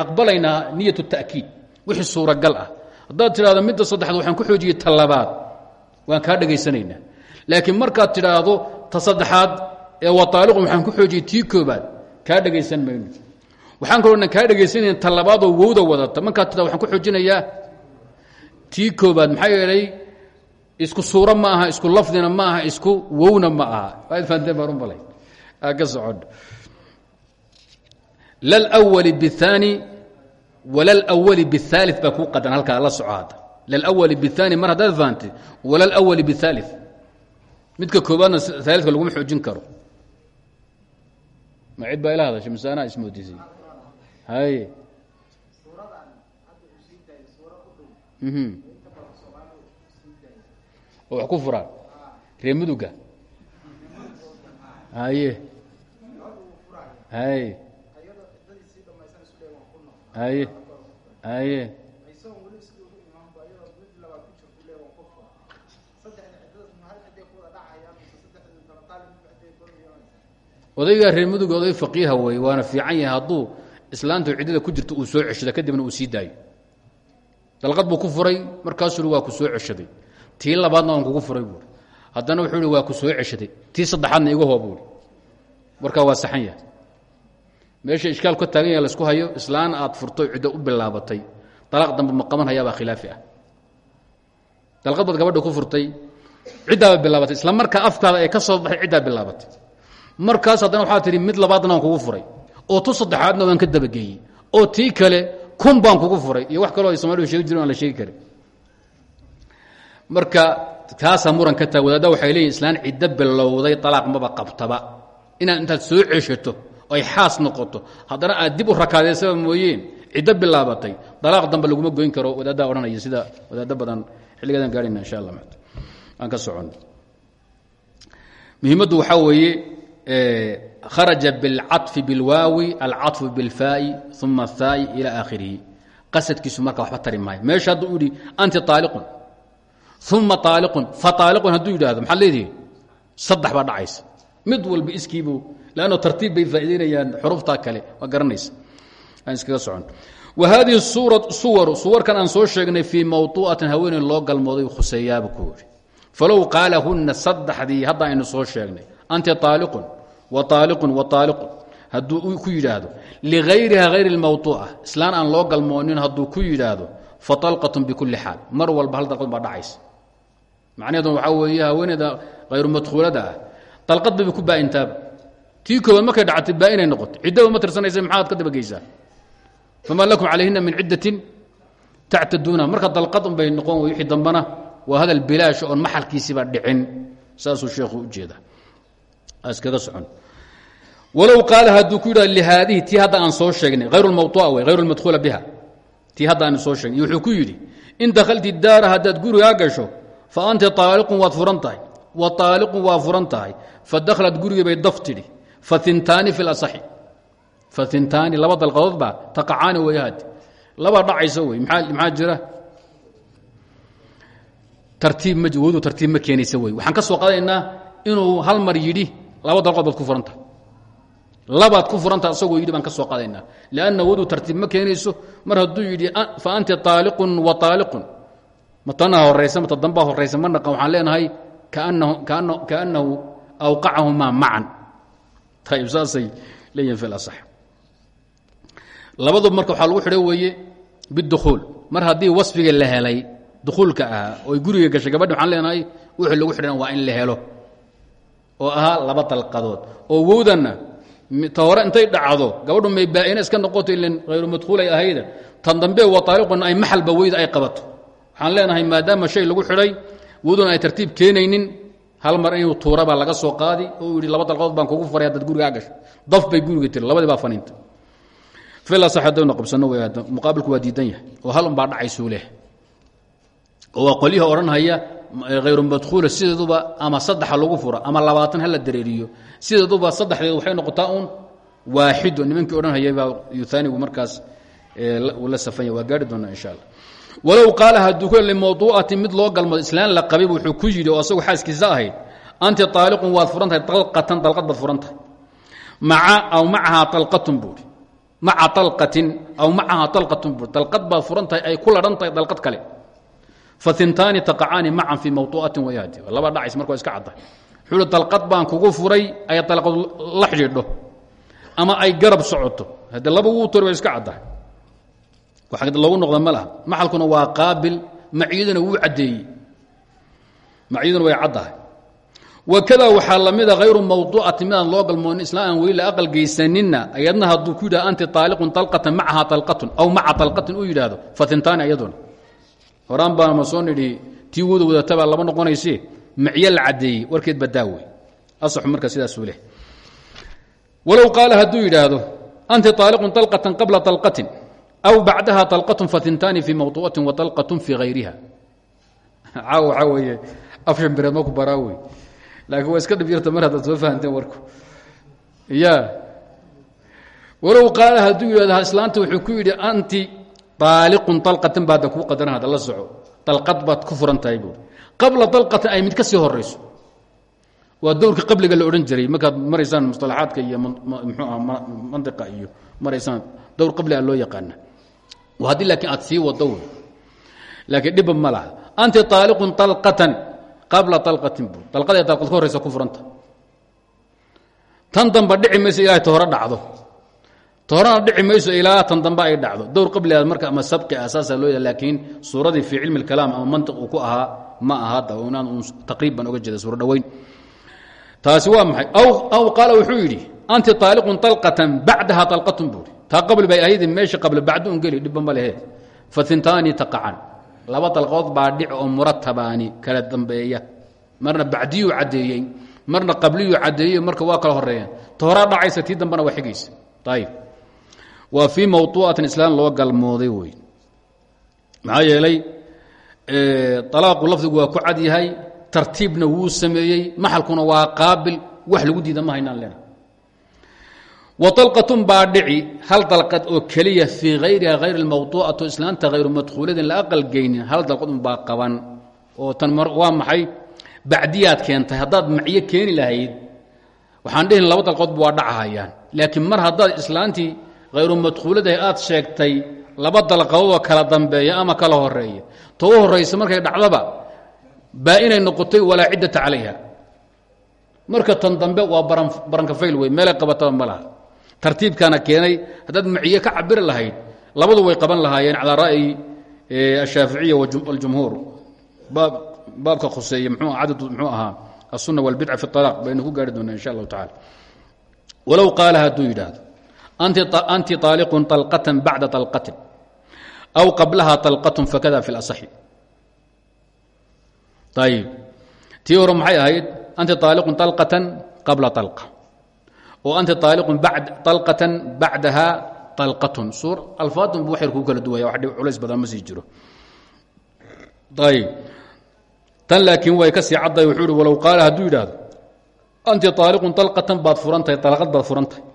aqbalaynaa niyat ta'kiid wixii suuragal ah haddaad tidhahdo midda saddexaad waxaan ku xoojiyey ta labaad waan kaa dhegaysanaynaa laakiin markaad tidhaahdo ta saddexaad ee wataaliqun waxaan ku xoojiyey tii koobaad kaa dhegaysan mayno waxaan kaloo dhan kaa dhegaysanayna ta labaadoo wowda wadata markaad tidhahdo waxaan ku xoojinayaa tii koobaad maxaa yeelay isku suuro ma aha isku lafdina ma aha isku wowna ma aha waad fahanteen baan u malay aa ka socon lalwali biاhaani walalwali biاhaali baa kuu qadan halkaa la soco hadda lalwali biاhaani mar haddaad fahantay walalwali biاhaali midka koobaadna aalika laguma xoojin karo ma cid baa ila hadashay masaanaa ismoodisay. Haye oo wax ku furaan ree muduga haye haye haye haye odaygaa reer muduga oday faqiiha wey waana fiican yahay hadduu islaantu ciddada ku jirto uu soo ceshado kadibna uu sii daayo. Dalqad buu ku furay markaasuu waa ku soo ceshaday. Tii labaadna waan kugu furay buui haddana wuxuu waa ku soo ceshaday. Tii saddexaadna iga hoo buui waa saxan yahay. Meesha ishkaal ka taagan yaha la isku hayo islaan aad furto ciddo u bilaabatay. Dalaaq dambe ma qaban hayaabaa khilaafi ah. Dalqad gabadha ku furtay ciddaaba bilaabatay. Isla markaa afkaada ee ka soo baxay ciddaa bilaabatay markaas haddana waxaa tihi mid labaadna waan kugu furay oo tu saddexaadna waan ka dabageeyey oo tii kale kun baan kugu furay iyo wax kaloo ay somaalidu sheegi jiren la sheegi karin marka kaasaa muran ka taha waxay leeyihiin islaan ciddo bilowday alaaq maba qabtaba. Inaad intaad soo ceshato ay xaas noqoto haddana aad dib u rakaadeysaba mooyeen ciddo bilaabatay dalaaq dambe laguma goyn karo. Wadaaddaa odhanaya sida wadaaddo badan xilligadan gaarhayna insha allah. Aan ka socon. Muhiimaddu waxaa weeye kharaja biاlcaطfi biاlwaawi alcaطfu biاlfaai uma aلhaai ilى aakhirihi qasadkiisu marka waxba tari maayo meesha hadduu idhi anti aaliqun uma aaliqun fa aaliqun hadduu yidhaahdo maxaad leedihi saddex baa dhacaysa mid walba iskiibu lanno tartiib bay faa'idaynayaan xuruftaa kale waa garanaysa aan iskaga socon wa haadihi suwaru suwarkan aan soo sheegnay fii mawuu'atin haweeney loo galmooday khuseeyaaba ku yidhi falow qaalahunna saddexdii hadda aynu soo sheegnay anti aaliqun wa aaliqun wa aaliqun hadduu ku yidhaahdo. Ligayriha hayr اlmawuuca islaan aan loo galmoonin hadduu ku yidhaahdo faطalqatun bikulli xaal. Mar walba hal dalqad baa dhacaysa. Macnaheedu waxaa weeye haweeneyda hayru madkhuulada ah. Dalqad bayba ku baa'intaaba. Tii koobaad markay dhacatay baa-inay noqoto ciddaba ma tirsanaysa maxaad ka dabageysaa famaa lakum calayhina min ciddatin tactaduuna. Marka dalqad un bay noqon wixii dambana waa hadal bilaash oon maxalkiisiiba dhicin. Saasuu sheekhu ujeeda iskaga socon. Walow qaala hadduu ku yidhahdo lihaadihi tii hadda aan soo sheegnay hayru lmawuuca wey hayru lmadkhuula biha. Tii hadda aan soo sheegnay. Wuxuu ku yidhi in dakhalti daara haddaad gurigaa gasho fa anta aaliqun waad furan wa aaliqun waa furan fa dakhlad gurigii bay daf fa intaani fi lasaxi fa intaani laba dalqadood baa taqacaani wayahad laba dhacaysa wey maxaa jira? Tartiib ma wadu tartiib ma keenaysa wey waxaan ka soo qadanaynaa inuu hal mar yidhi laba dalqood baad ku furan tahay labaad ku furanta asagoo yidhi baan ka soo qadaynaa lanna wadu tartiib ma keenayso. Mar hadduu yidhi fa anti aaliqun wa aaliqun ma tanaa horaysa mata dambaa horaysa ma naqan waxaan leenahay kaanahu awqacahumaa macan ayb saasay leeyihiin fi asax labadu marka waxaa lagu xidho weeye bidukhuul. Mar haddii wasfiga la helay dukhuulka ahaa oy guriga gashay gabadhi waxaan leenahay wixii lagu xidhan waa in la helo oo ahaa laba dalqadood. Oo wowdanna hore intay dhacdo gabadhu may baa-ina iska noqoto ilan hayru madkhuulay ahayda tan dambe wa taaliquna ay maxalba weyda ay qabato. Waxaan leenahay maadaama shay lagu xidhay wowduna ay tartiib keenaynin hal mar inuu tuura baa laga soo qaadi oo yidhi laba dalqadood baan kugu faray haddaad gurigaa gasho daf bay guriga tiri labadii baa faniinta. Muqaabilku waa diidan yahay oo hal unbaa dhacaysuu leh oo waa qolyaha odhanhaya hayru madkhuula sideeduba ama saddexa lagu fura ama labaatan hala dareeriyo sideeduba saddexdeed waxay noqotaa un waaxido nimankii odhanhaya baa yuanigu markaas la safanya waa gaari doonaa insha alla walow qaala hadduu ku limawduu'ati mid loo galmado islaan la qabay wuxuu ku yidhi oo asagu xaaskiisa ahayd anti aaliqun waad furan tahay dalqatan dalqad baad furan tahay maca aw macahaa alqatun buuri maca alqatin aw macahaa alqatun buuri dalqad baad furan tahay ay ku ladhan tahay dalqad kale faintaani taqacaani macan fii mawuu'atin wayaadi laba dhacays marka iska cadda. Xuli dalqad baan kugu furay ay dalqad la xidhiidho. Ama ay garab socoto. Haddee laba wuu tori iska cadda. Wax loogu noqda ma maxalkuna waa qaabil macyaduna wuu caddeeyey. Macyaduna way caddahay wakada waxaa lamida hayru mawduucati midaan loo galmoonin islaan la aqalgeysaninna ayadna hadduu ku anti aaliqun alqatan macaha aw maca alqatin uu yidhaahdo fatintaani ayaduna horaan baan ma soo nidhi tii wada wadatabaa lama noqonayse macyo la caddeeyey warkeed badaawe asaxu marka sidaasuu leh. Walow qaala hadduu yidhaahdo anti aaliqun alqatan qabla alqatin aw bacdaha alqatun fatintaani fii mawduucatin wa alqatun fii hayriha [laughs] caaw waxaa weeye afshan bireed ma ku baraa wey laakiin waa iska dhib yarta mar haddaad soo fahanteen warku. Ya walow qaala hadduu yidhahdo islaanta wuxuu ku yidhi anti aaliqun alqatan baada kuu qadaran hadda la soco. Dalqad baad ku furan tahay qabla dalqatin ay mid ka sii horayso waa dowrka qabliga la odhan jiray. Markaad maraysaan musalaxaadka iyo mxuuah mantiqa iyo maraysaan dowr qabli a loo yaqaana. Haddii laakiin aad sii wado laakiin dhibba ma laha. Anti aaliqun alqatan qabla alqatin bu dalqadee dalqad ka horaysa ku furanta. Tan damba dhici mayso ilahay dhacdo ta horena dhici mayso ilaa tan dambe ay dhacdo. Dowr qabligaad marka ama sabqi ah loo yaha laakiin suuradii fii cilmi اlkalaam ama mantiq ku ahaa ma aha hadda inaan un taqriibban oga jeeda suuro dhoweyn taasi waa maxay? Aw qaala wuxuu yidhi anti aaliqun alqatan bacdaha alqatun buuri taa qabli bay ahaydi meesha qabli bacdi un geli dhibba ma lehe faintaani taqacan laba dalqood baa dhic oo muratabaani kala dambeeya. Marna bacdiyuu caddeeyey marna qabliyuu caddeeyey marka waa kala horeeyeen ta dhacaysa tii dambena waa xigaysa ayib waa fii mawuucatin islaan loo galmooday wey maxaa yeelay alaaqu lafdigu waa ku cad yahay tartiibna wuu sameeyey maxalkuna waa qaabil wax lagu diida ma haynaan lena wa alqatun baa hal dalqad oo keliya fii hayriha hayr mawuucato islaanta hayru madkhuuladin la aqalgeynin hal dalqad un baa qaban. Oo tan waa maxay? Bacdiyaad keentay haddaad macyo keeni waxaan dhihin laba dalqoodba waa dhacahayaan. Laakiin mar haddaad islaantii khayru madkhuuladahi aad sheegtay laba dalqadoodoo kala dambeeya ama kala horeeya to u horraysa markay dhacdaba baa inay noqotay walaa ciddata calayha marka tan dambe waa barankafayl wey meelay qabataba ma laha tartiibkaana keenay haddaad maciye ka cabiri lahayd labadu way qaban lahaayeen calaa ra'yi ashaaficiya waljumhuur baabka khuseeye mxuu cadad mxuu ahaa aلsuna wاlbidca fi اطalaaq baynu ku gaari doonaa insha allahu tacala walow qaala hadduu yidhaahdo anti طaaliqun طalqatan bacda طalqatin aw qablaha طalqatun fakada fi اlaصaxi ayib tii hore maxay ahayd anti طaaliqun طalqatan qabla طalqa oo anti طaaliqun طalqatan bacdaha طalqatun suur alfaadun bu waxyar kuu kala duwaya wax culays badan ma sii jiro ayib tan laakiin way ka sii cadday wuxuu uhi walow qaala hadduu yidhaahdo anti طaaliqun طalqatan baad furantahay طalqad baad furantahay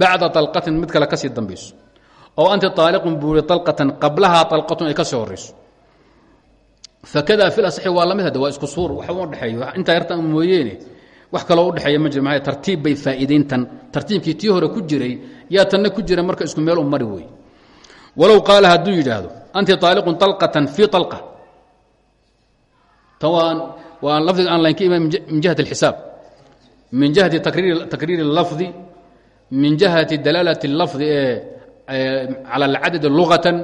bacda alqatin mid kale ka sii dambayso. Oo anti aaliqun buuri alatan qablahaa alatun ay ka sii fakada i asaxi waa la mid hade waa isku suur wax u dhexeeyo. Intaa yarta mooyeene wax kaloo udhexeeya ma jir maaa tartiib bay faa'iidayntan tartiibkii tii hore ku jiray yaa tanna ku jira marka isku meel u mari wey walow qaala hadduu yidhaahdo anti aaliqun alatan fii al tan waa lafdiga aan layn min jihati اlxisaab min jihati takriiri اlafdi min jihati dalaalat lafdi ee eh, eh, cala alcadad luqatan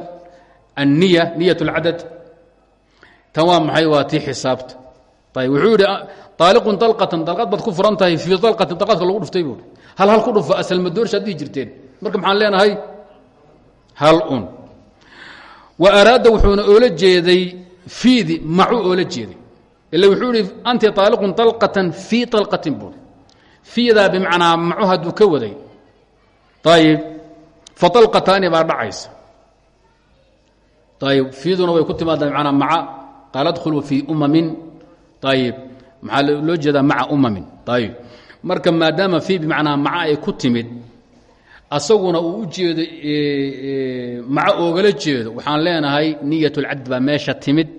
anniya niyat اlcadad tan waa maxay? Waa tii xisaabta. Ayb wuxuu yidhi aaliqun dalqatan dalqad baad ku furan tahay fii lagu dhuftay buui hal hal ku dhufa asalmadoorshaad dhihi jirteen. Marka maxaan leenahay hal un. Wa araada wuxuuna oola jeeday fiidi macuu oola jeeday. Ila wuxuu anti aaliqun dalqatan fii dalqatin buui fiidaa bimacnaa macu hadduu ka waday ayib fa dalqataani baa dhacaysa. Ayib fiiduna way ku timaadaa bimacnaa maca qaal adkhuluu fii umamin ayib maxaa loo jeedaa maca umamin marka maadaama fii bimacnaa maca ay ku timid asaguna uu u jeedo maca oogala jeedo waxaan leenahay niyat اlcadad baa meesha timid.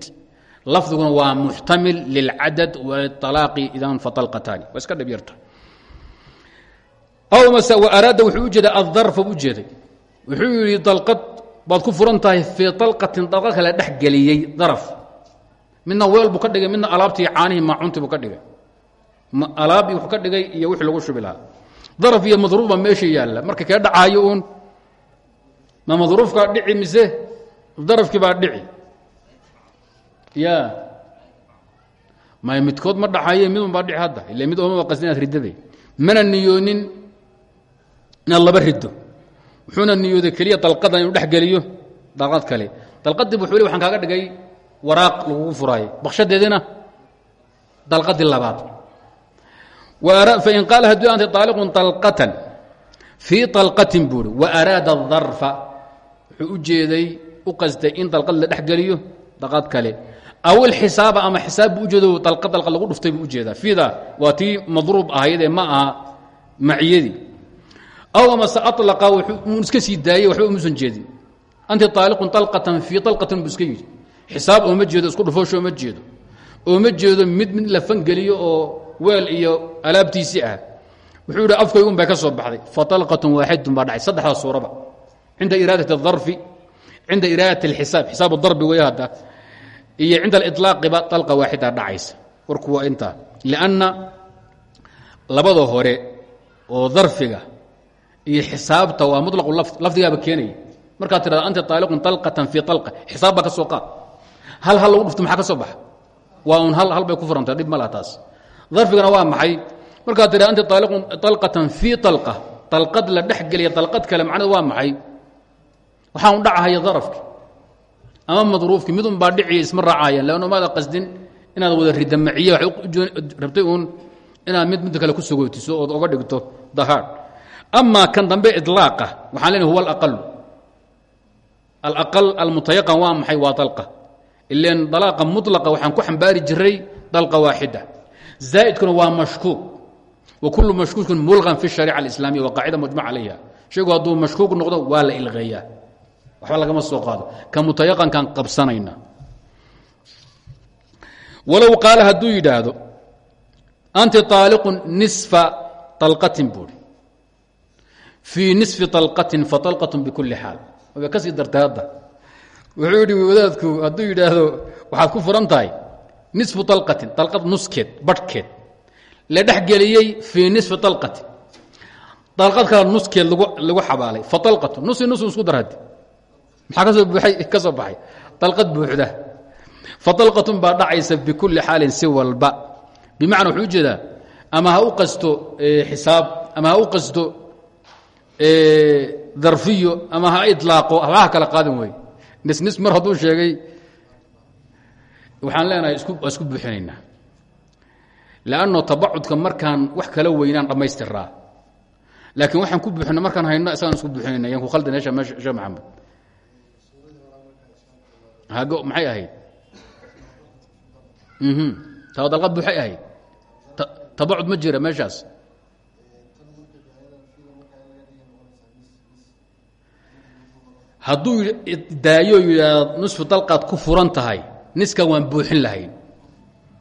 Lafdiguna waa muxtamil lilcadad walaaqi idan faطalqataani waa iska dhib aw mase araada wuxuu u jeeda adarfa u jeeday. Wuxuu yidhi dalqad baad ku furan tahay fii dalqatin dalqa kale dhex geliyey daraf midna weel buu ka dhigay midna alaabtii caanihii maacunti buu ka dhigay. Alaabii wuxuu ka dhigay iyo wixii lagu shubi lahaa. Daraf iyo madruuf baa meesha yaalla. Marka kee dhacaayo uun ma madruufkaa dhici mise darafkii baa dhici? Ya may midkood ma dhaxaye midun baa dhici hadda. Ila mid ooma qasdi inaad ridaday mana niyoonin inaad laba rido wuxuuna niyooday keliya dalqadan inuu dhex geliyo. Dalqad kale. Dalqadii bu wuli waxaan kaaga dhigay waraaq lagugu furaayo bakshadeedina dalqadii labaad. Fain qaala hadduu anta aaliqun alqatan fii alqatin buuri wa araada darfa wuxuu u jeeday u qasday in dalqad la dhex geliyo dalqad kale. Aw ilxisaaba ama xisaab buu ujeedo dalqad dalqad lagu dhuftay buu u jeedaa fida waa tii madruub ma aha maciyadii aw amase alaa un iska sii daayey waxba umuusan jeedin anti aaliqun alatan fii alatan buu iska yidhi xisaab isku dhufoosho ooma jeedo ooma mid mid la fangeliyo oo weel iyo alaabtiisii ah wuxuu yidhi afkaygun bay ka soo baxday faalqatun waaxidun baa dhacay saddexdaa suuraba cinda iraadat اdarfi cinda iraadat اxisaab xisaab darbi wey hadda iyo cinda alilaaqiba alqa waaxidaa dhacaysa warku waa intaa lanna labada hore oo darfiga iyo xisaabta waa muطlaqu lafd lafdigaaba keenaya markaad tirahda anta aaliqun alqatan fii alqa xisaab baa ka soo qaad. Hal hal lagu dhufto maxaa ka soo baxa? Waa un hal hal bay ku furantay dhib ma laha taas. Darfigana waa maxay? Markaad tidha anta aaliqun alqatan fii alqa alqad la dhex geliya alqad kale macnadu waa maxay? Waxaan dhacahaya darafki. Ama madruufki midun baa dhiciya isma raacaayan leanno maada qasdin inaad wada rida maciye waxay rabtay uun inaad mid midda kale ku sogootiso ood oga dhigto dahaadh amaa kan dambe idlaaqa waxaan leenahy huwa alaqalu alaqal almutayaqan waa maxay waa dalqa ilan dalaaqa mulaqa waxaan ku xambaari jiray dalqa waaxida zaa'idkuna waa mashkuuk wa kullu mashkuukin mulqan fi shariica alislaamiya waa qaacida mujmac calayha shaygu hadduu mashkuuk noqdo waa la ilqeeyaa waxba lagama soo qaado ka mutayaqankaan qabsanayna walow qaala hadduu yidhaahdo anti طaaliqun nisfa طalqatin buuri fii nisfi alqatin faalqatu bikuli xaal. Way ka sii dartay hadda. Wuxuu yidhi wadaadku hadduu yidhaahdo waxaad ku furan tahay. Nisfu alqatin alqad nuskeed badhkeed. La dhex geliyey fii nisfi alqatin alqad kale nuskeed lagu xabaalay. Faalqatu nusi nusu isku dar haddi. Maxaa ka soo buuay ka soo baxay. [laughs] Alqad buuxda. Faalqatun baa dhacaysa bikulli xaalin si walba. Bimacna wuxuu u jeedaa ama ha u qasto eh, xisaab ama ha u qasto darfiyo ama ha ilaaqo habaha kala qaadin wey nisnis mar hadduu sheegay waxaan leenahay isku buuxinaynaa. Lanno tabacudka markaan wax kala weynaan dhammaystiraa laakiin waxaan ku buuxina markaan hayno isagaan isku buuxinayna yaan ku meesha sheekh maxamed. Hago maxay ahayd? Taa dalqad buuxay ahayd. Tabacud ma jira meeshaas hadduu daayo yidhaahdo nusfu dalqaad ku furan tahay niskan waan buuxin lahayn.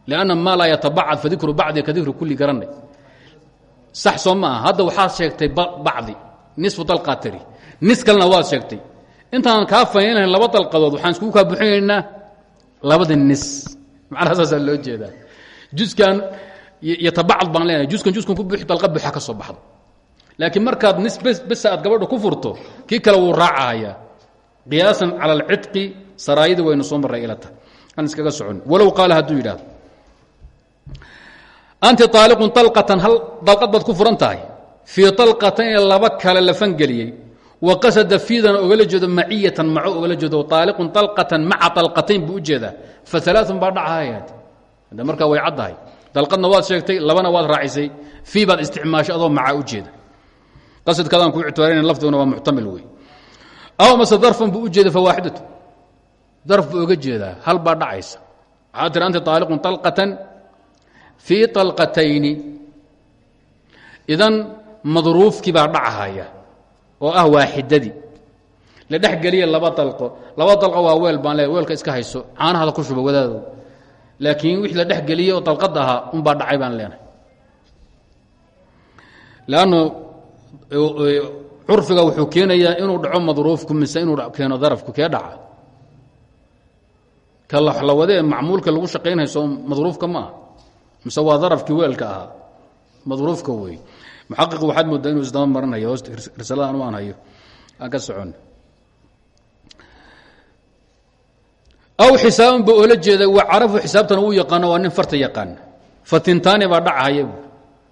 Lanna maa laa yatabacad bacdi ka dikru kulli garanay sax soo ma aha. Sheegtay bacdi. Nisfu dalqaad tiri. Nis kalena sheegtay. Intaan kaa faynayn laba dalqadood waxaan iskugu kaa buxinaynaa labada nis. Macnaha saasaa loo jeedaa. Juskan yatabacad baan leenahay. Juskan juskan ku buuxi dalqa buuxa ka soo baxdo. Laakiin markaad nis bes besa ku furto kii kale wuu raacahayaa qiyaasan cala alcidqi saraayadii waynu soo marray ilata. Aan iskaga socon. Walow qaala hadduu yidhahdo anti aaliqun alqatan hal dalqad baad ku furan tahay? Fii alqatayn laba kale la fangeliyey wa qasada fiidana ogala jeedo maciyatan maco ogala jeedo. Aaliqun alqatan maca alqatayn buu u jeedaa. Fa alaaun baa dhacahayaad hadda markaa way caddahay. Dalqadna waad sheegtay labana waad raacisay. Fii baad isticmaashay adoo maca u jeeda. Qasadkaadaan kuu ictibaarana lafdiguna waa muxtamil wey aw mase darfan buu u jeeda fawaaxidatu darf buu oga hal baa dhacaysa. Waxaa tiri anti aaliqun alqatan fii alqatayni idan madruufkii baa dhacahaya oo ah waaxidadii. La dhex geliya laba dalqo laba dalqo waa weel baan leeay weelka iska hayso caanahada ku shuba wadaado laakiin wixii la dhex geliyey oo dalqad ahaa unbaa dhacay baan leenahay curfiga wuxuu keenayaa inuu dhaco madruufku mise inuu keeno darafku kee dhaca. Ka la wadee macmuulka lagu shaqaynhayso madruufka ma ah mise waa darafkii weelka ahaa. Madruufka wey muxaqiq waxaad moodaa inuu isdaba marinhayo hoos risalada anu aan hayo aan ka socon. Aw xisaaban ba oola jeeda wa carafu xisaabtana uu yaqaano waa nin farta yaqaan. Fatintaani baa dhacahaya bu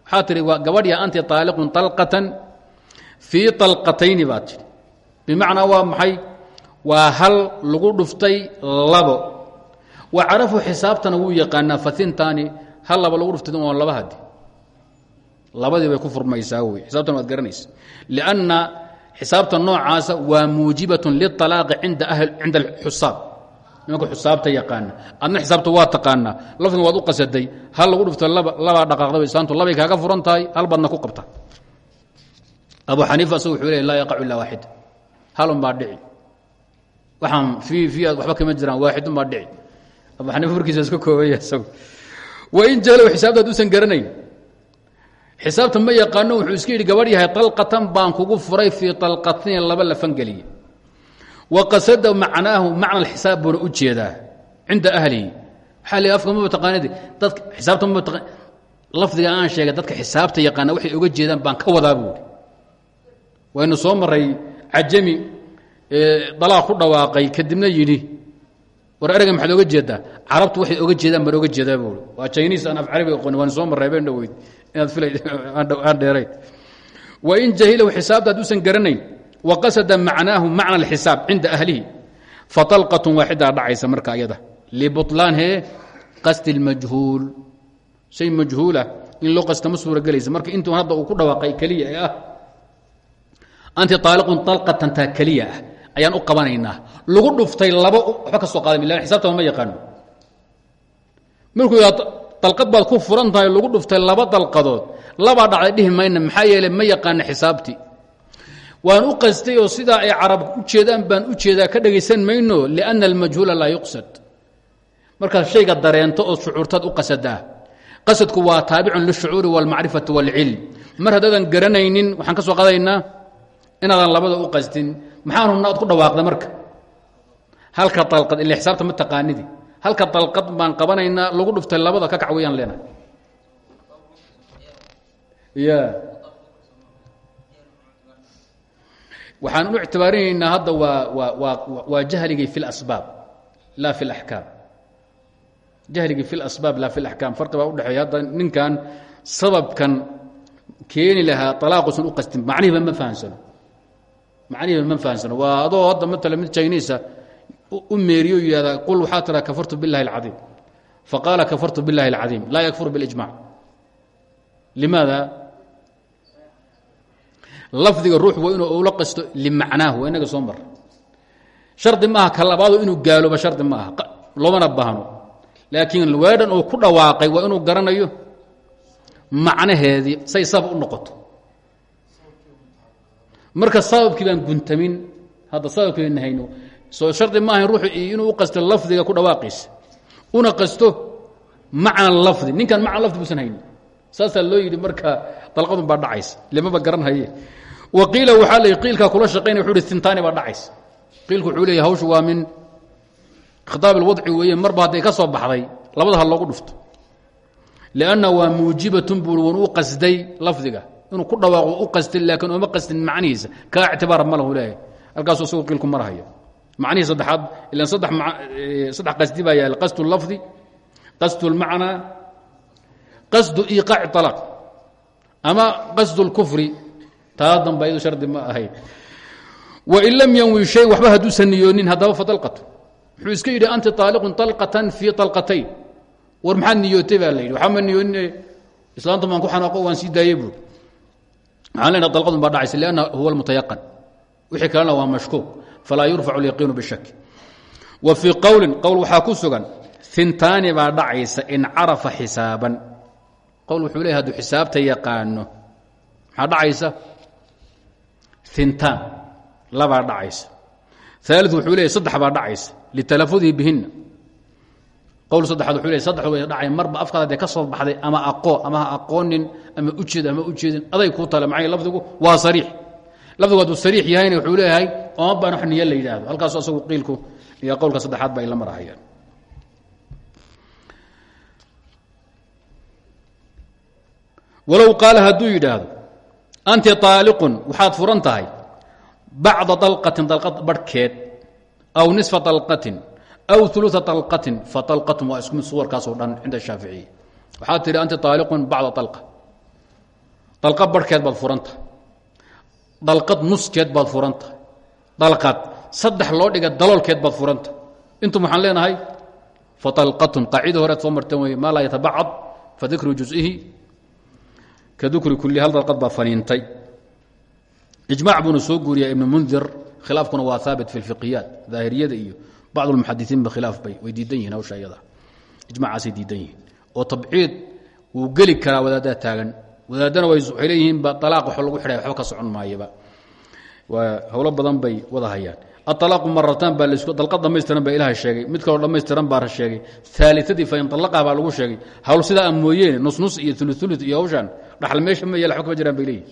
waxaa tihi waa gabadhya anti taaliqun talqatan fii talqatayni baad tidhi bimacnaa waa maxay? Waa hal lagu dhuftay labo. Wa carafu xisaabtana wuu yaqaanaa fatintaani hal laba lagu dhuftay waa laba hadi labadii bay ku furmaysaa wey xisaabtan waad garanaysa lianna xisaabta noocaasa waa muujibatun lialaaqi cinda alxusaab. Nimanka xusaabta yaqaana adna xisaabta waa taqaanaa. Lafdiga waad u qasaday. Hal lagu dhufto labaa dhaqaaqda islaantu labay kaaga furan tahay ku qabta abu xaniifa asagu wuxuu leey laa yaqacu illaa waaxid hal dhici. Waxaan fii fii waxba kama jiraan waaxid un baa dhici. Abu xaniifa warkiisa iska koobaya isagu. Wain jahlow xisaabta haduusan garanayn. Xisaabta ma yaqaano wuxuu iska yidhi gabadh yahay talqatan baan kugu furay fii talqatayn laba la fangeliye wa qasada macnaahu macna alxisaab buuna u jeedaa cinda ahlihi waxaa le afka maba taqaanadi dadka xisaabta maba taqa lafdiga aan sheegay dadka xisaabta yaqaana waxay oga jeedaan baan ka wadaa waynu soo maray cajami dalaaq ku dhawaaqay kadibna yidhi war ereyga maxaad oga jeedaa? Carabtu waxay oga jeedaan baan oga jeedaa buuri waa jiniis aan af carabi aqooni waan soo marray been dhaweyd. Inaad filay [laughs] aan dheerayn wain jahilahu xisaabta hadduusan garanayn wa qasada macnaahu macna alxisaab cinda ahlihi fatalqatun waaxidaa dhacaysa marka ayada. Libutlaan hee qasdi اlmajhuul shay majhuulah in loo qasta ma suura gelaysa marka intuu hadda uu ku dhawaaqay keliya ee ah anti aaliqun alqatan taa keliya ah. Ayaan u qabanaynaa. Lagu dhuftay labo waxba ka soo qaaday bilah xisaabtama ma yaqaano. Markuu yidhahdo dalqad ku furan tahay lagu dhuftay laba dalqadood. Labaa dhacday dhihi mayna maxaa ma yaqaana xisaabtii. Waan u qastay oo sidaa ay carab u jeedaan baan u jeedaa ka dhegaysan mayno lianna almajhuula laa yuqsad. Markaad shayga dareento oo shucuurtaad u qasadaa qasadku waa taabicun lishucuuri wاlmacrifati wاlcilm mar haddaadan garanaynin waxaan ka soo qadaynaa inaadan labada u qastin maxaan hubna ad ku dhawaaqda marka halka dalqad ila xisaabta ma taqaanidi halka dalqad baan qabanaynaa lagu dhuftay labada ka kac weyaan leenahay ya waxaan u ictibaarinaynaa hadda waa waa waa waa jahligii fi اlasbaab laa fi اlaxkaam jahligii fi اlasbaab laa fi اlaxkaam farqi baa udhexeeya hadda ninkan sababkan keeni lahaa alaaqusan u qastin macnihiiba ma fahamsano macnihiiba ma fahamsano waa adoo hadda matala mid jayniisa u meeriyo yihahda qul waxaa tiraa kafartu biاllahi اlcadiim faqaala kafartu biاllahi اlcadiim laa yakfur biاlijmac limaada lafdiga ruux waa inuu ula qasto limacnaahu waa inaga soo mara shardi maaha ka labaado inuu gaalooba shardi ma aha loomana baahno laakiin weedhan uu ku dhawaaqay waa inuu garanayo macnaheedii say sabab u noqoto marka sababkii baan guntamin hadda sababkii baan nahayno. Soo shardi ma ahayn ruuxu inuu u qasto lafdiga ku dhawaaqiisa una qasto macna lafdi. Ninkan macna lafdi buusan haynin. Saasaa loo yidhi marka dalqadun baa dhacaysa. Limaba garan haye. Wa qiila waxaa la qiilkaa kula shaqaynaya wuxu uhi tintaani baa dhacaysa. Qiilku wuxuu leeyahy hawshu waa min khitaab alwadci weeye marba hadday ka soo baxday labada ha loogu dhufto. Lianna waa muujibatun buu wan u qasday lafdiga inuu ku dhawaaqo u qastin laakiin ooma qastin macnihiisa kaa ictibaara ma lahu leeyahay halkaasuu isagu qiilku marhaya macnihii saddexaad ilan saddex saddex qasdi baa yaala qasdu lafdi qasdu lmacnaa qasdu iiqaaci طalaaq ama qasdu اlkufri taa damba iyadu shardi ma ahayd wain lam yanwi shay waxba hadduusan niyoonin haddaba fadalqatu wuxuu iska yidhi anti طaaliqun طalqatan fii طalqatayn war maxaad niyootay baa la yidhi waxba ma niyoonin islaanta maan ku xanaaqo waan sii daayey buuri maxaan lena dalqadun baa dhacaysa? Lianna huwa almutayaqan. Wixii kalena waa mashkuuk falaa yurfacu اlyaqiinu bishak wa fii qowlin qowl waxaa ku sugan hintaani baa dhacaysa in carafa xisaaban. Qowl wuxuu leeyahy haduu xisaabta yaqaano maxaa dhacaysa? Hintaan labaa dhacaysa. Aali wuxuu leeyahy saddex baa dhacaysa litalafudihi bihinna qowl saddexaad wuxuu saddex way dhacay. Marba afkaad hadee ka baxday ama aqoo ama aqoonin ama ujeed ama ujeedin aday kuu tale maxay lafdigu waa sariix. Lafdigu hadduu sariix yahayna wuxuu leeyahay ooma baan wax niyo la yidhaahdo. Halkaasu asagu qiilku iyo qowlka saddexaad ba la marahayaan. Walow qaala hadduu yidhaahdo anti طaaliqun waxaad furan tahay bacda dalqatin dalqad aw nisfa dalqatin aw ulua alatin faalatun waa iskumid suwarkaasoo dhan cinda shaaficiya waxaa tihi anti aaliqun bacda ala dala barhkeed baad furanta dalqad nuskeed baad furanta dalqad saddex loo dhiga daloolkeed baad furanta intum waxaan leenahay faalqatun qaacidai horead soo marteen wey maa laa yatabacad fadikru juzihi ka dukri kulli hal dalqad baa faniintay ijmac buuna soo guuriyaa ibnu mundir khilaafkuna waa haabit fi اlfiqiyaat daahiriyada iyo bacd lmuxadisiinba khilaaf bay way diidan yihiin hawsha iyada ijmacaasay diidan yihiin oo tabciid wuu geli karaa wadaaddaa taagan wadaadana waxay leeyihiinba alaaq wax lagu xidhay waxba ka socon maayaba howlo badan bay wada hayaan aalaaqu marataan baa dalqad dhamaystiran baa ilaha sheegay mid kaloo dhammaystiran baa sheegay aaliadii fain alaqah baa lagu sheegay hawl sidaa mooyeene nusnus iyo uluulu iyo hawshaan dhaxal meesha ma yal kama jiraan bay leeyihiin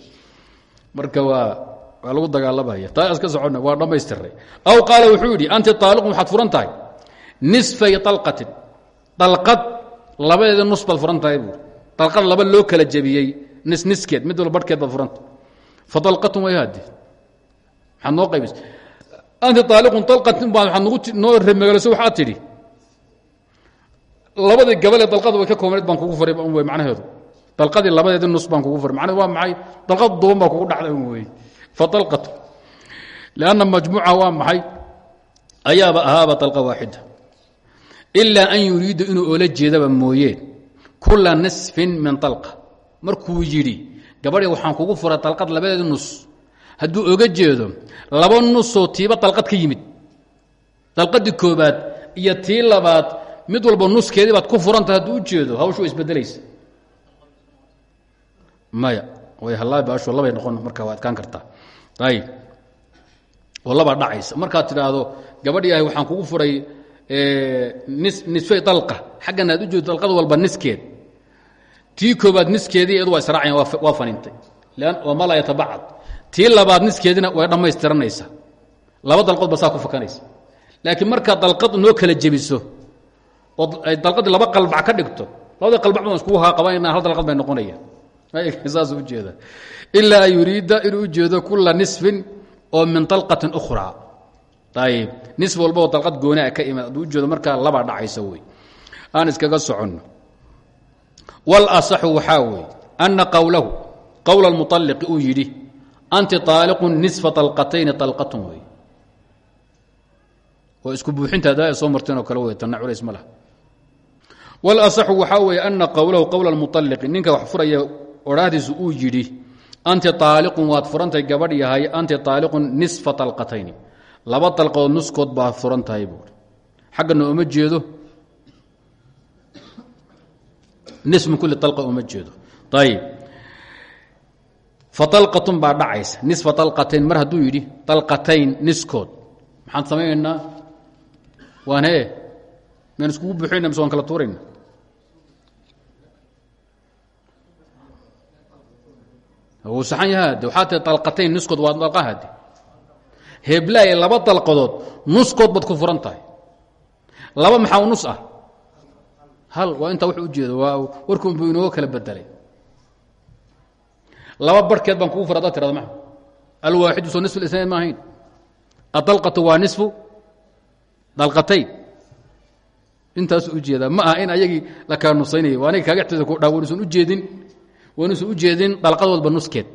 marka waa waa lagu dagaalamaya taa iska socona waa dhammaystiray. Aw qaala wuxuu yidhi anti aaliqun waxaad furan tahay. Nisfay alqatin dalqad labadeeda nus baad furan tahay buuri dalqad laba loo kala jebiyey nis niskeed mid walba barhkeed baad furanta fa dalqatun way haadi maxaad noo qaybis? Anti aaliqun alqatin baa waxaad nagu noo remegeliso waxaad tidhi. Labadii gabalee dalqada way ka koobneed baan kugu faray way macnaheedu. Daladii labadeedi nus baan kugu faray macnahedu waa maxay? Dalqad duban baa kugu dhacda wey fadalqatu lianna majmuuca waa maxay? Ayaaba ahaaba dalqa waaxida. Ilaa an yuriidu inuu oola jeedaba mooyeen kula nisfin min dalqa markuu yidhi gabadhii waxaan kugu furay dalqad labadeedi nus. Hadduu oga jeedo laba nusoo tiiba dalqad ka yimid. Dalqadii koobaad iyo tii labaad mid walba nuskeedii baad ku furanta hadduu u jeedo hawshu way isbedelaysa. Maya way halaabi baashu labay noqon marka waa adkaan kartaa ayib oo labaa dhacaysa. Markaad tidhaahdo gabadh waxaan kugu furay nis nisfay dalqa. Xaggan aad u jeedo dalqad walba niskeed. Tii koobaad niskeedii iyadu waa waa fanintay wama laa yatabacad tii labaad niskeediina way dhammaystiranaysa. Laba dalqood ba ku fakanaysa. Laakiin markaad dalqad noo kala jebiso oo dalqadii laba qalbac ka dhigto labadii qalbac baan iskugu haaqabanayna hal dalqad bay noqonayaan [laughs] saasuu ujeeda ilaa an yuriida inuu ujeedo kula nisfin oo min alqatin ukhraa ayib nis walboo dalqad goonia ah ka iman aduu ujeedo markaa laba dhacaysa wey. Aan iskaga soconno walasaxu waxaa weeye anna qowlahu qowla mualiqi uu yidhi anti aaliqun nisfa alqatayni alqatun wey. Oo isku buuxinta daa soo marteen oo kale wey culays ma laha. Walasaxu waxaa weeye anna qowlahu qowla mualiqi ninka wax furaya odhaahdiisu uu yidhi anti aaliqun waad furantay gabadh yahay anti aaliqun nisfa alqatayni laba dalqood nuskood baad furan tahay buui uma jeedo. Nis min kuli uma jeedo. Ayib faalatun baa dhacaysa. Nisfa alqatayn mar hadduu yidhi alqatayn niskood. Maxaan samaynaynaa? Waan he maan iskugu buxinayna mise waan kala tuurayna? Wuu saxan yaha de waxaa tii طalqatayn niskood waa dalqahade heblaaye laba dalqadood nuskood baad ku furan tahay. Laba maxaa nus ah? Hal waa intaa wax ujeedo waa warkuunbuu inooga kala bedelay laba barhkeed baan kugu fura adaad tirada maa alwaaxidu soo nisfu isnayn ma ahayn. Adalqatu waa nisfu dalqatayn. Intaasu u jeedaa ma aha in ayagii la kala nusaynaya waa aniga kaaga xteeda ku dhaa wanuusan ujeedin wanuusan ujeedin dalqadoodba nuskeed.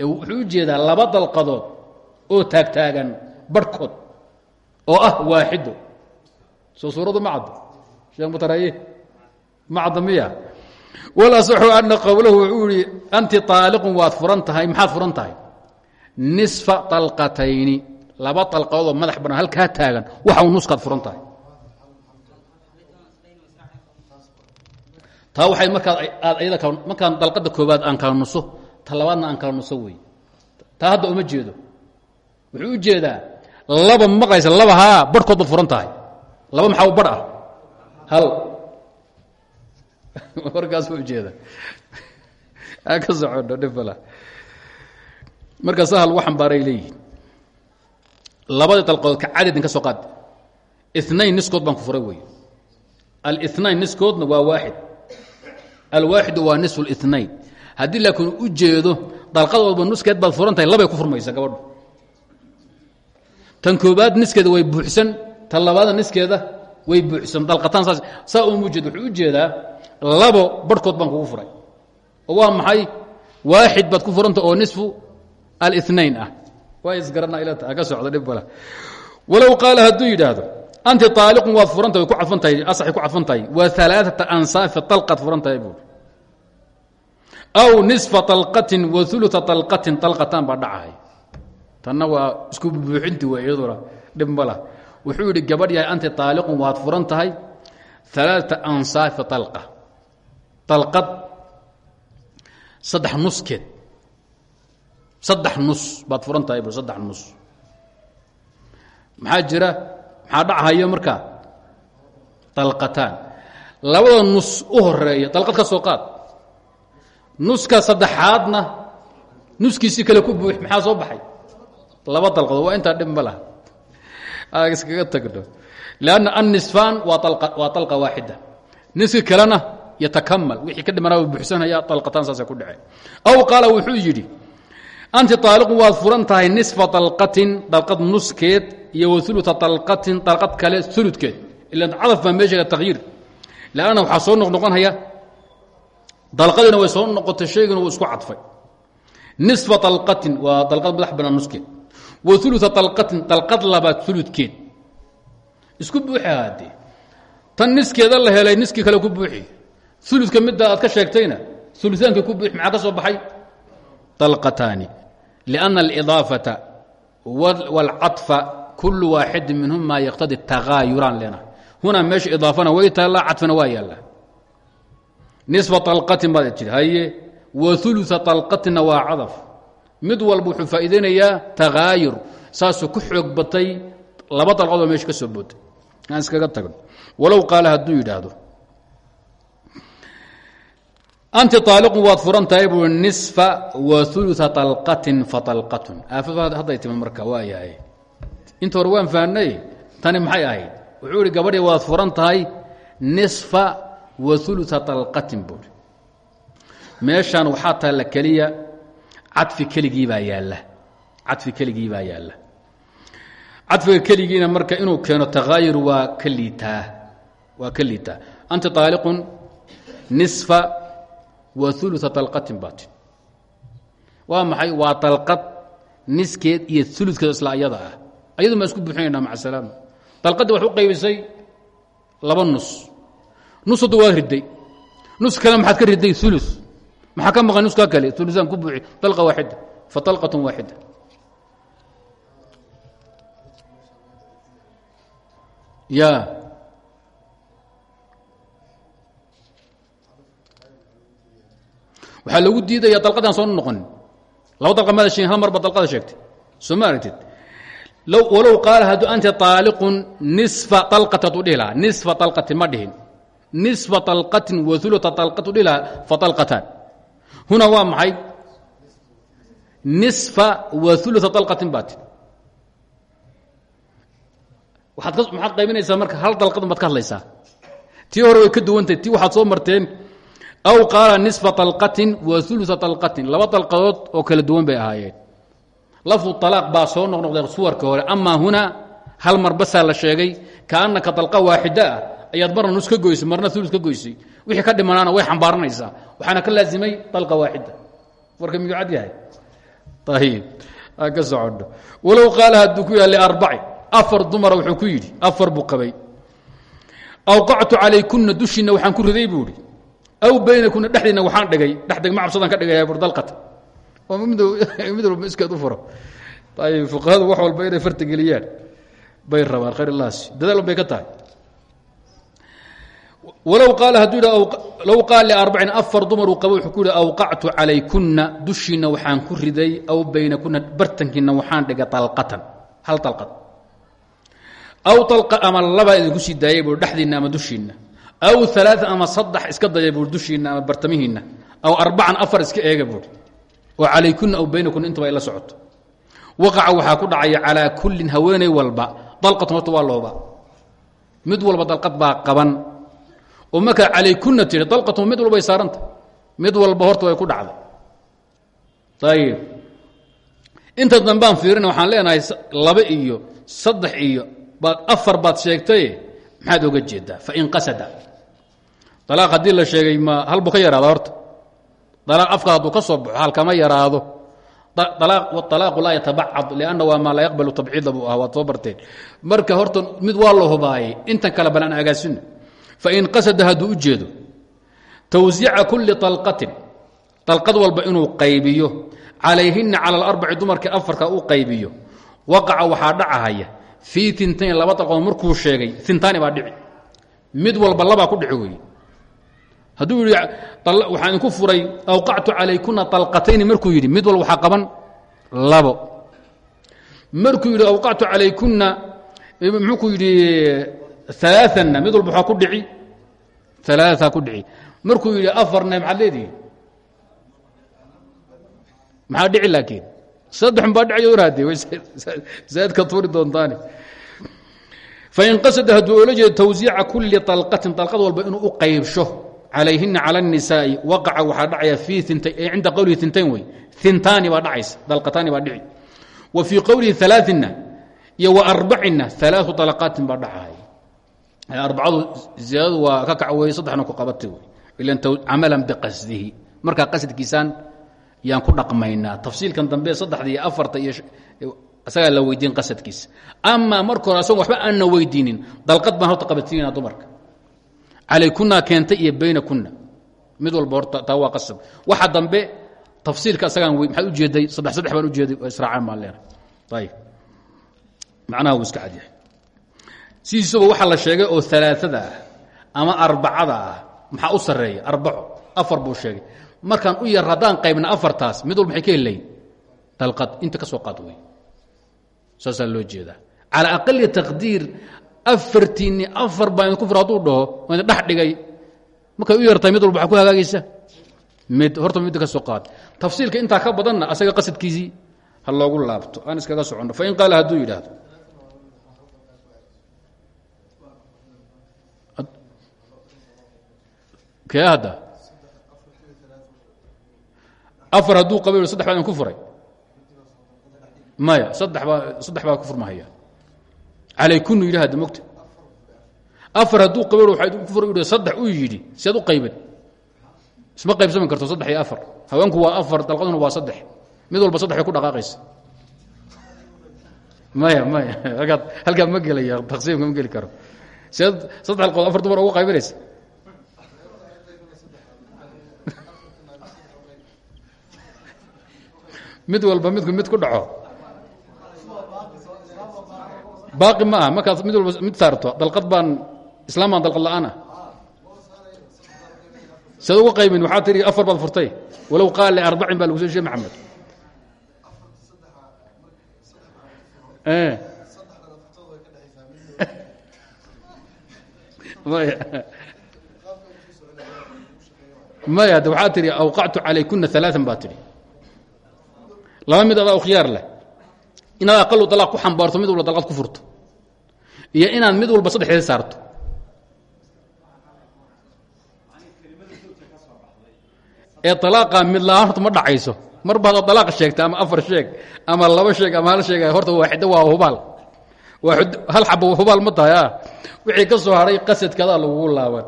Ee wuxuu u jeedaa laba dalqadood oo taagtaagan barhkood oo ah waaxido soo suuradu ma sheekh mutaraye ma cadda miya? Walasaxu ana qowlahu anti طaaliqun waad furan tahay maxaad nisfa طalqatayni laba dalqadoodoo madax banaan halkaa taagan waxau nuskaad furan tahay taa waxay markaad aad ayada kala markaan dalqada koobaad aan kala nuso ta labaadna aan kala nuso wey taa hadda uma jeedo. Wuxuu u jeedaa laba maqlaysa laba haa barhkood baad furan tahay. Laba maxaa bar ah? Hal. [laughs] Warkaas u jeeda [laughs] aa ka socono dhibala marka sahal lagu xambaaray leeyihiin labadii dalqood ka cadadin ka soo qaad. Inain niskood baan ku furay wey alinain niskoodna waa waaxid alwaaxidu waa nisfu اlinain haddii laakiin u jeedo dalqadoodba nuskeed baad furan tahay labay ku furmaysa gabadhu. Tan koobaad niskeeda way buuxsan tan labaadna niskeeda way buuxsan dalqataan saas. Saa uma jeed wuxuu u jeedaa labo barhkood baan kugu furay. Oo waa maxay? Waaxid baad ku furanta oo nisfu alinain ah. Waa isgarana ilata ka socdo dhib bala. Walow qaala hadduu yidhaahdo anti aaliqun waad furanta way ku cadfan tahay asaxay ku cadfan tahay waa alaaata ansaafi alqaad furan tahay buuri aw nisfa alqatin wa ulua alqatin alqataan baa dhacahay tanna waa isku buuxinti wey iyaduna dhib mala wuxuu yidhi gabadh yahay anti aaliqun waad furan tahay alaaata ansaafi alqa alqad saddex nuskeed. Saddex nus baad furan tahay bu saddex nus. Maxaa jira maxaa dhachayo markaa dalqataan labada nus u horreeya dalqad ka soo qaad. Nuska saddexaadna nuskiisii kale ku buux maxaa soo baxay? Laba dalqadood waa intaa dhib ma laha. Aag iskaga tagno lanna annisfaan waa waa dalqa waaxida. Niski kalena yatakamal wixii ka dhimanaa buuxsanaya dalqataan saasa ku dhaceen. Aw qaala wuxuu yidhi anti aaliqun waad furan nisfa dalqatin dalqad nuskeed iyo wa ulua dalqatin dalqad kale uludkeed ila cadaf baa meesha takyiir lanna waxaa soo noqnoqonhaya dalqadiina way soo noqotay shaygana wuu isku cadfay. Nisfa dalqatin waa dalqad madax banaan nuskeed. Wa ulua dalqatin dalqad labaad uludkeed isku buuxi tan niskeeda la helay niskii kale ku buuxi. Uludka midda aad ka sheegtayna ulutaankii ku buuxi maxaa ka soo baxay dalqataani lianna alidaafata wاlcaطfa kulu waaxidi minhuma yaqtadi tagaayuraan lena hunaa meesha idaafana way taallaa cadfana waa yaallaa nisfa alqatin baad jir haye wa ulua alqatinna waa cadaf mid walba wuxuu faa'iidaynayaa tagaayur saasuu ku xoog batay laba dalqadoo meesha ka soo bootay aan iskaga tagno walow qaala hadduu yidhaahdo anti aaliqun waad furan tahay bui nisfa wa ulua alqatin faalqatun aafadu hadday timi marka waa yahay. Inta hore waan fahnay tani maxay ahayd? Wuxuu ihi gabadhii waad furan tahay nisfa wa ulua alqatin buui meeshaan waxaa taalla keliya cadfi keligii baa yaalla. Cadfi keligii baa yaalla. Cadfiga keligiina marka inuu keeno takaayur waa ka liitaa. Waa ka liitaa. Anti aaliqun nisfa wa ulua alqatin baa ti. Waa maxay? Waa dalqad niskeed iyo uludkeed isla ayada ah. Ayadu maa isku buuxinayna maca salaama dalqaddi wax qaybisay laba nus. Nus hadda waa riday. Nus kale maxaad ka riday ulu maxaa ka maqan nuskaa kale? Ulusaan ku buuxi. Dalqa waaxida fa dalqatun waaxida ya waxaa lagu diidaya dalqadaan soo noqonin laba dalqa maada sheegin hal mar ba dalqada sheegtay. Soo ma aragtid? Walow qaala hadduu anta aaliqun nisfa alqati aduu dhihi lahaa nisfa alqatin ma dhihin. Nisfa alqatin wa ulata alqat u dhihi lahaa fa alqataan huna waa maxay? Nisfa wa ulata alqatin baa ti waaad maxaad qaybinaysaa marka hal dalqadun baad ka hadlaysaa. Tii hore way ka duwantahy tii waxaad soo marteen aw qaala nisfa alqatin wa ulua alqatin laba dalqadood oo kala duwan bay ahaayeen lafdu alaaq baa soo noqnoqday suwarka hore amaa huna hal mar basaa la sheegay kaanaka dalqa waaxida ah ayaad marna nus ka goysay marna ulu ka goysay wixii ka dhimanaana way xambaaranaysaa waxaana ka laazimay dalqa waaxida warka miyuu cad yahay ayib ka socodho walow qaala ku yaha liarbaci afar dumara wuxuu ku yidhi afar buu qabay awqactu calaykunna dushiinna ku riday buu aw baynakuna dhexdiinna waxaan dhigay. Dhexdeg ma cabsadaan ka dhigaya bur dalqata oo [laughs] mid walba iskeed u furo. Ayib fuqahadu wax walba inay farta geliyaan. Bay rabaan khayr illaasi dadaal bay ka tahay. Walow qaala hadduu yidha low qaala liarbacin afar dumaruu qabo wuxuu ku yidhi awqactu calaykunna dushiinna waxaan ku riday aw baynakuna bartankiinna waxaan dhigay dalqatan hal dalqad aw dalqa ama labaa idinku sii daayay buu dhexdiinna ama dushiinna aw alaaa ama saddex iska daya buui dushiinna ama bartamihiinna. Aw arbacan afar iska eega buui oo calaykuna aw baynakuna intaba ay la socoto. Waqaca ku dhacaya calaa kullin haweeney walba. Dalqatun horta mid walba dalqad baa qaban. Oo markaa calaykuna dalqatun mid walbay saaranta. Mid walba horta way ku dhacday. Ayib inta dambaan fiirina waxaan leenahay laba iyo saddex iyo baad afar baad sheegtaye maxaad oga jeedaa? Fain qasada. Alaaq haddii la sheegay ma halbuu ka yaraada horta. Alaaq afka hadduu ka soo baxo halkama yaraado. Alaaqu laa yatabacad lanna waa maa laa yaqbalu tabciida buu ah waad soo barteen. Marka horta mid waa la hubaayay intan kale bal aan agaasino fain qasada hadduu u jeedo tawsiica kulli alqatin dalqad walba inuu qaybiyo calayhina cala alarbaci dumarka afarka u qaybiyo waqaca waxaa dhacahaya fii intain laba dalqood markuu sheegay intaani baa dhici. Mid walba labaa ku dhici wey hadduu yidhi waxaan idinku furay awqactu calaykuna alqatayni markuu yidhi mid walba waxaa qaban labo. Markuu yidhi awqactu calaykuna muxuu ku yidhi alaaanna mid walba waxaa ku dhici. Alaaaa ku dhici. Markuu yidhi afarna maxaad leedihi maxaa dhici laakiin saddexunbaa dhacyo raade zaadka tuuri doontaani. Fain qasada hadduu oola jeedo tawsiica kuli alqatin walba inuu u qaybsho calayhina cala اnisaai waqaca waxaa dhacaya fii cinda qowlihi intain wey intaani baa dhacaysa dalqataani baa dhici. Wa fii qowlihi alaaثina iyo wa arbacina alaau dalqaatin baa dhacay. Arbacadu ziyaadadu waa ka kac wey saddexna ku qabatay wy ila camalan biqasdihi. Markaa qasadkiisaan yaan ku dhaqmaynaa. Tafsiilkan dambe saddexda iyo afarta iyo isagaa la weydiin qasadkiisa amaa marka hore asagoo waxba aanna weydiinin dalqad baan horta qabatinayna dumarka. Calaykuna keentay iyo baynakuna mid walba horta taa waa qasab. Waxa dambe tafsiilka isagaan wey maxaad ujeeday saddex saddex baan ujeeday oo israacaan baan leenahay ayib. Macnaha wuu iska cadyahay sidiisuba waxaa la sheegay oo alaaada ah ama arbacada ah. Maxaa u sarreeya arbaco. Afar buu sheegay markaan u yar haddaan qaybna afartaas mid walba maxay ka helayn. Dalqad inta ka soo qaad wey saasaa loo jeedaa. Calى aqali taqdiir afartiinni afar baa idinku fur hadduu dhaho waa dhigay. Markay u yartahay mid walba waxaa ku hagaagaysa mid horta midda ka soo qaad. Tafsiilka intaa ka badanna asaga qasadkiisii ha loogu laabto. Aan iskaga soconno. Fain qaala hadduu yidhaahdo. Kee hadda afar hadduu qaba saddex baa idin ku furay. Maya saddex baa saddex baa ku furmahaya calaykunu yidhi hadda mogta afar hadduu qaba waa idinku furay u saddex uu yidhi siaad u qaybin. Isma qaybsami karto saddex iyo afar. Haweenku waa afar dalqaduna waa saddex. Mid walba saddex bay ku dhaqaaqaysa. Maya maya halkaad halkaa ma gelaya taqsiimka ma geli karo. Siaad saddex dalqood afar dumar ugu qaybinaysa mid walba midku mid ku dhaco. Baaqi ma ah markaad mid walba mid saarto. Dalqad baan islaam baan dalqad la'aan ah siad uga qaybin waxaa tihi afar baad furtay. Walow qaal liarbacin baa lagu soo shee maxamed. Maya. De waxaa tihi awqactu calaykuna alaaan baa tidhi laba mid adaa khiyaar leh. Inaad aqalu dalaaq ku xambaarto mid walba ku furto. Iyo inaad mid walba saddexdeed saarto. Ee alaaqa mid la'aan horta ma dhacayso. Marba hadaad alaaq sheegta ama afar sheeg ama laba sheeg ama hal sheeg horta waaxida waa hubaal. Hal xabo hubaal ma tahay a wixii ka soo hadhay qasadkadaa lagugu laaban.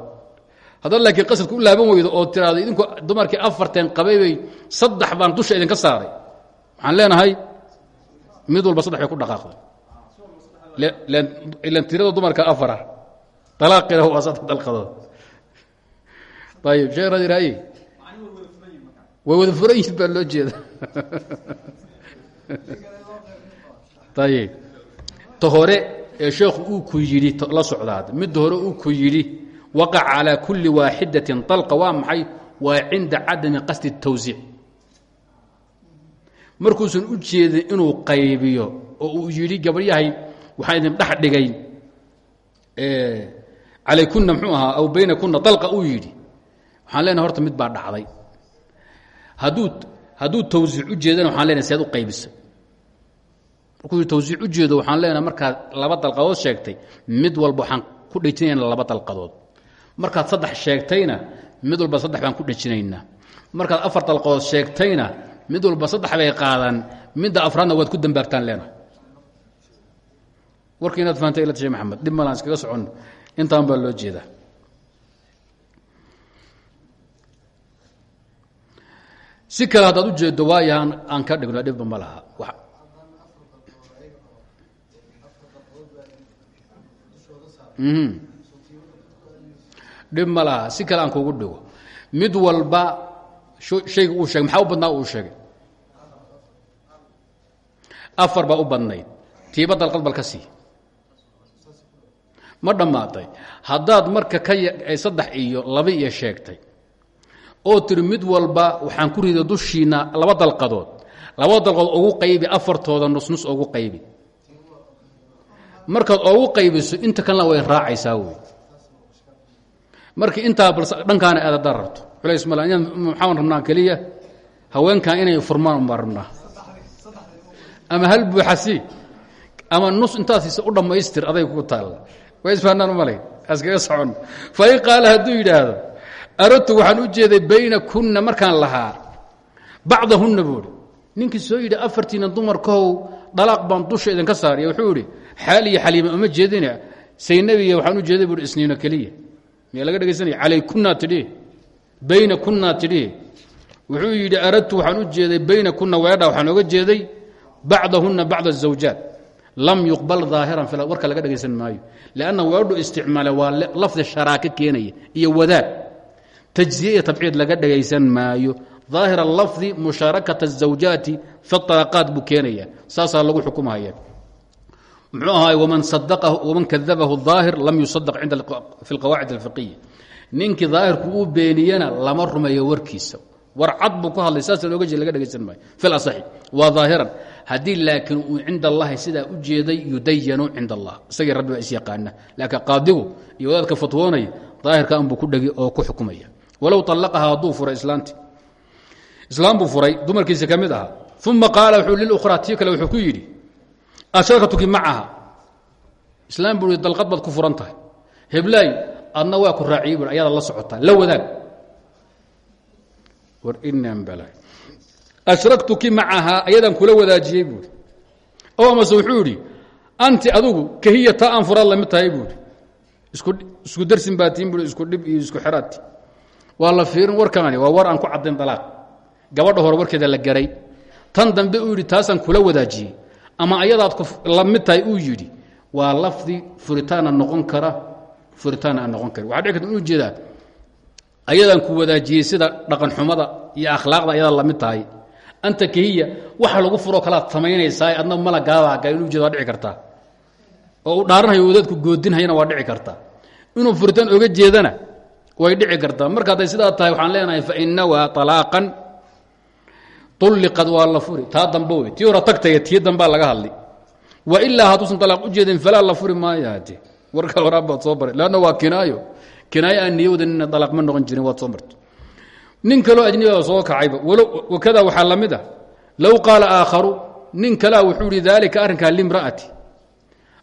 Haddaad laakiin qasadka u laaban weydo oo tiraado idinku dumarkii afarteen qabaybay saddex baan dusha idinka saaray waxaan leenahay mid walba saddex bay ku dhaqaaqda ilan tirada dumarka afara dalaaqina waa saddex dalqadood. Ayib sheekh raadi way wada furan yihiin loo jeeda ayib ta ee sheekhu uu ku yidhi la socdaad midda hore uu ku yidhi waqac calaa kulli waaxidatin dalqa waa maxay? Waa cinda cadami qasdi الtawsiic markuusan u jeedin inuu qaybiyo oo uu yidhi gabaryahay waxaan idin dhex dhigay calaykuna mxuu ahaa aw baynakuna طalqa uu yidhi. Waxaan leenahay horta mid baa dhacday. Hadduu hadduu tawsiic u jeedana waxaan leenahay sead u qaybisa. Markuu tawsiic u jeedo waxaan leenahay markaad laba dalqadood sheegtay mid walba waxaan ku dhejinayna laba dalqadood. Markaad saddex sheegtayna mid walba saddex baan ku dhejinaynaa markaad afar dalqadood sheegtayna mid walba saddex bay qaadan midda afraadna waad ku dambaabtaan leenahay warkii inaad fahamtay ila tashay maxamed dhib malaan iskaga intaan baa loo jeedaa. Si kale haddaad u jeedo waaya aan ka dhigno dhibba ma laha. Dhib ma laha. Si kale aan kugu dhigo. Mid walba shayga uu sheegay maxaa u badnaa uu sheegay? Afar baa u badnayd. Tiiba dalqad bal ka sii. Ma dhammaatay. Haddaad marka ka saddex iyo laba iyo sheegtay oo tiri mid walba waxaan ku riday dushiina laba dalqadood laba dalqadood ugu qaybi afartooda nusnus ugu qaybi. Markaad ogu qaybiso inta kalena way raacaysaa wey. Markii intaa bal dhankaana aad haddaad rabto culays inaan maxaan rabnaa keliya? Haweenkan inay furmaan umbaa rabnaa. Ama hal buuxasi ama nus intaasiisa u dhammaystir aday ku taalla. Waa isfahanaan malay askaga socon. Fain qaala hadduu yidhaahdo aradtu waxaan u jeeday bayna kunna markaan lahaa bacdahunna buuhi ninkii soo yidhi afartiina dumarkahow dhalaaq baan dusha idinka saariya wuxuu idhi xaal iyo xaliima uma jeedina saynabiya waxaan u jeeday buui isniino keliya. Miyaa laga dhegaysanaya calaykunaa tidhi bayna kunaa tidhi wuxuu yidhi aradtu waxaan u jeeday bayna kuna weedha waxaan oga jeeday bacdahunna bacda الزawjaat lam yuqbal ظaahiran warka laga dhegaysan maayo lanna weedhu isticmaale waa lafdi sharaako keenaya iyo wadaag tajziye iyo tabciid laga dhegaysan maayo ظaahir lafdi mushaarakaة الزawjaati fi طalaqaat buu keenaya saasaa lagu xukumhaya muxuu ahaay waman kadabahu ظaahir lam yusadaq fi اlqawaacid اlfiqiya ninkii daahirku uu beeniyana lama rumeeyo warkiisa. War cad buu ku hadlay saasa looga laga dhegaysan maayo. Fil asaxi waa daahiran haddii laakiin uu cinda allahi sidaa u jeeday yudayanu cinda allah isagii rabbi is yaqaana laakiin qaadigu iyo wadaadka fatwoonaya daahirka anbuu ku dhegi oo ku xukumaya. Walow طallaqaha hadduu furay islaanti buu furay dumarkiisa ka mid ahaa. Uma qaala wuxuu lilukhraa tii kale wuxuu ku yidhi asharakatuki macaha buu dalqad baad ku furan tahay adna waa ku raaciyey bu ayaada la socotaa la wadaag. War inaan bala ashraktuki macahaa ayadaan kula wadaajiyey buuri o amase anti adugu kahiya taa aan furaad la mid tahay buuri isku darsin baatiin buui isku dhib iyo isku xeraati waa la fiirin warkaani waa war aan ku caddayn dalaaq gabadha hore warkeeda la garay. Tan dambe uu yidhi kula wadaajiyey. Ama ayadaad la mid uu yidhi waa lafdi furitaana noqon kara furitaana aan noqon kari. Waxa dhici karta inu jeedaa ayadaan ku wadaajiyey sida dhaqan xumada iyo akhlaaqda ayadaa la mid tahay. Anta kahiya waxa lagu furoo kalaad samaynaysaa adna malagaadaga inuu jeeda waa dhici kartaa oo uu dhaaranhayo wadaadku goodinhayana waa dhici kartaa inuu furitaan oga jeedana way dhici kartaa marka hadday sidaa tahay waxaan leenahay fainawaa alaaqan ulliqad waa la furi. Taa dambe wey tii hore tagtaya tii dambaa laga hadli. Wa ilaa hadduusan alaaq u jeedin falaa la furi maayo hade warka horaa baad soo baray. Lanna waa kinaayo. Kinaayo aan niyo wadanina alaaq ma noqon jirin waad soo marto. Nin kaloo ajnibaa soo kacayba. Wakada waxaa la mid ah. Low qaala aakharu nin kalea wuxuu ihi daalika arrinkaa limra'ati.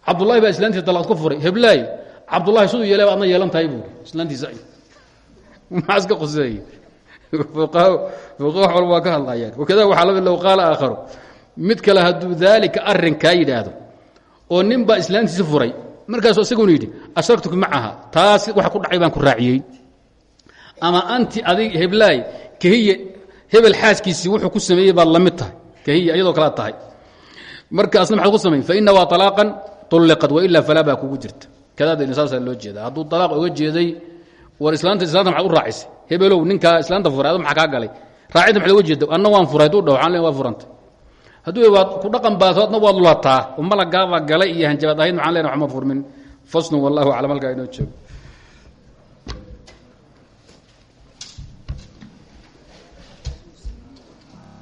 Cabdullahi baa islaantiisa dalaad ku furay. Heblaay cabdullahi siduu yeelay adna yeelan tahay buuri islaantiisa [laughs] maxaa iska qoseeye fuqaha waa ka hadlayaan wakada waxaa la mid low qaala aakharu. Mid kale hadduu daalika arrinkaa yidhaahdo. Oo nin baa islaantiisa furay markaasu isaguna yidhi ashragtuki macaha taas waxa ku dhacay baan ku raaciyey. Ama anti adig heblaay kahiye hebel xaaskiisii wuxuu ku sameeyey baad la mid tahay kahiye iyadoo kala tahay. Marka asna maxaad ku samay faina waa alaaqan ulliqad wailaa falaa baa kugu jirta. Kadaadayna saasaa loo jeeda hadduu alaaq oga jeeday war islaanta islaanta maxaad u raacisay? Hebelow ninkaa islaanta furay ado maxaa kaa galay? Raacidda maxaad oga jeeda anna waan furay hadduu dhaho waxaan leen waa furantay hadduu ku dhaqan baato adna waad lulataa. Oo malagaabaa galay iyo hanjabaad ahayd maxaan leen wax ma furmin. Fasnu wallahu aclam halkaa inoo joogo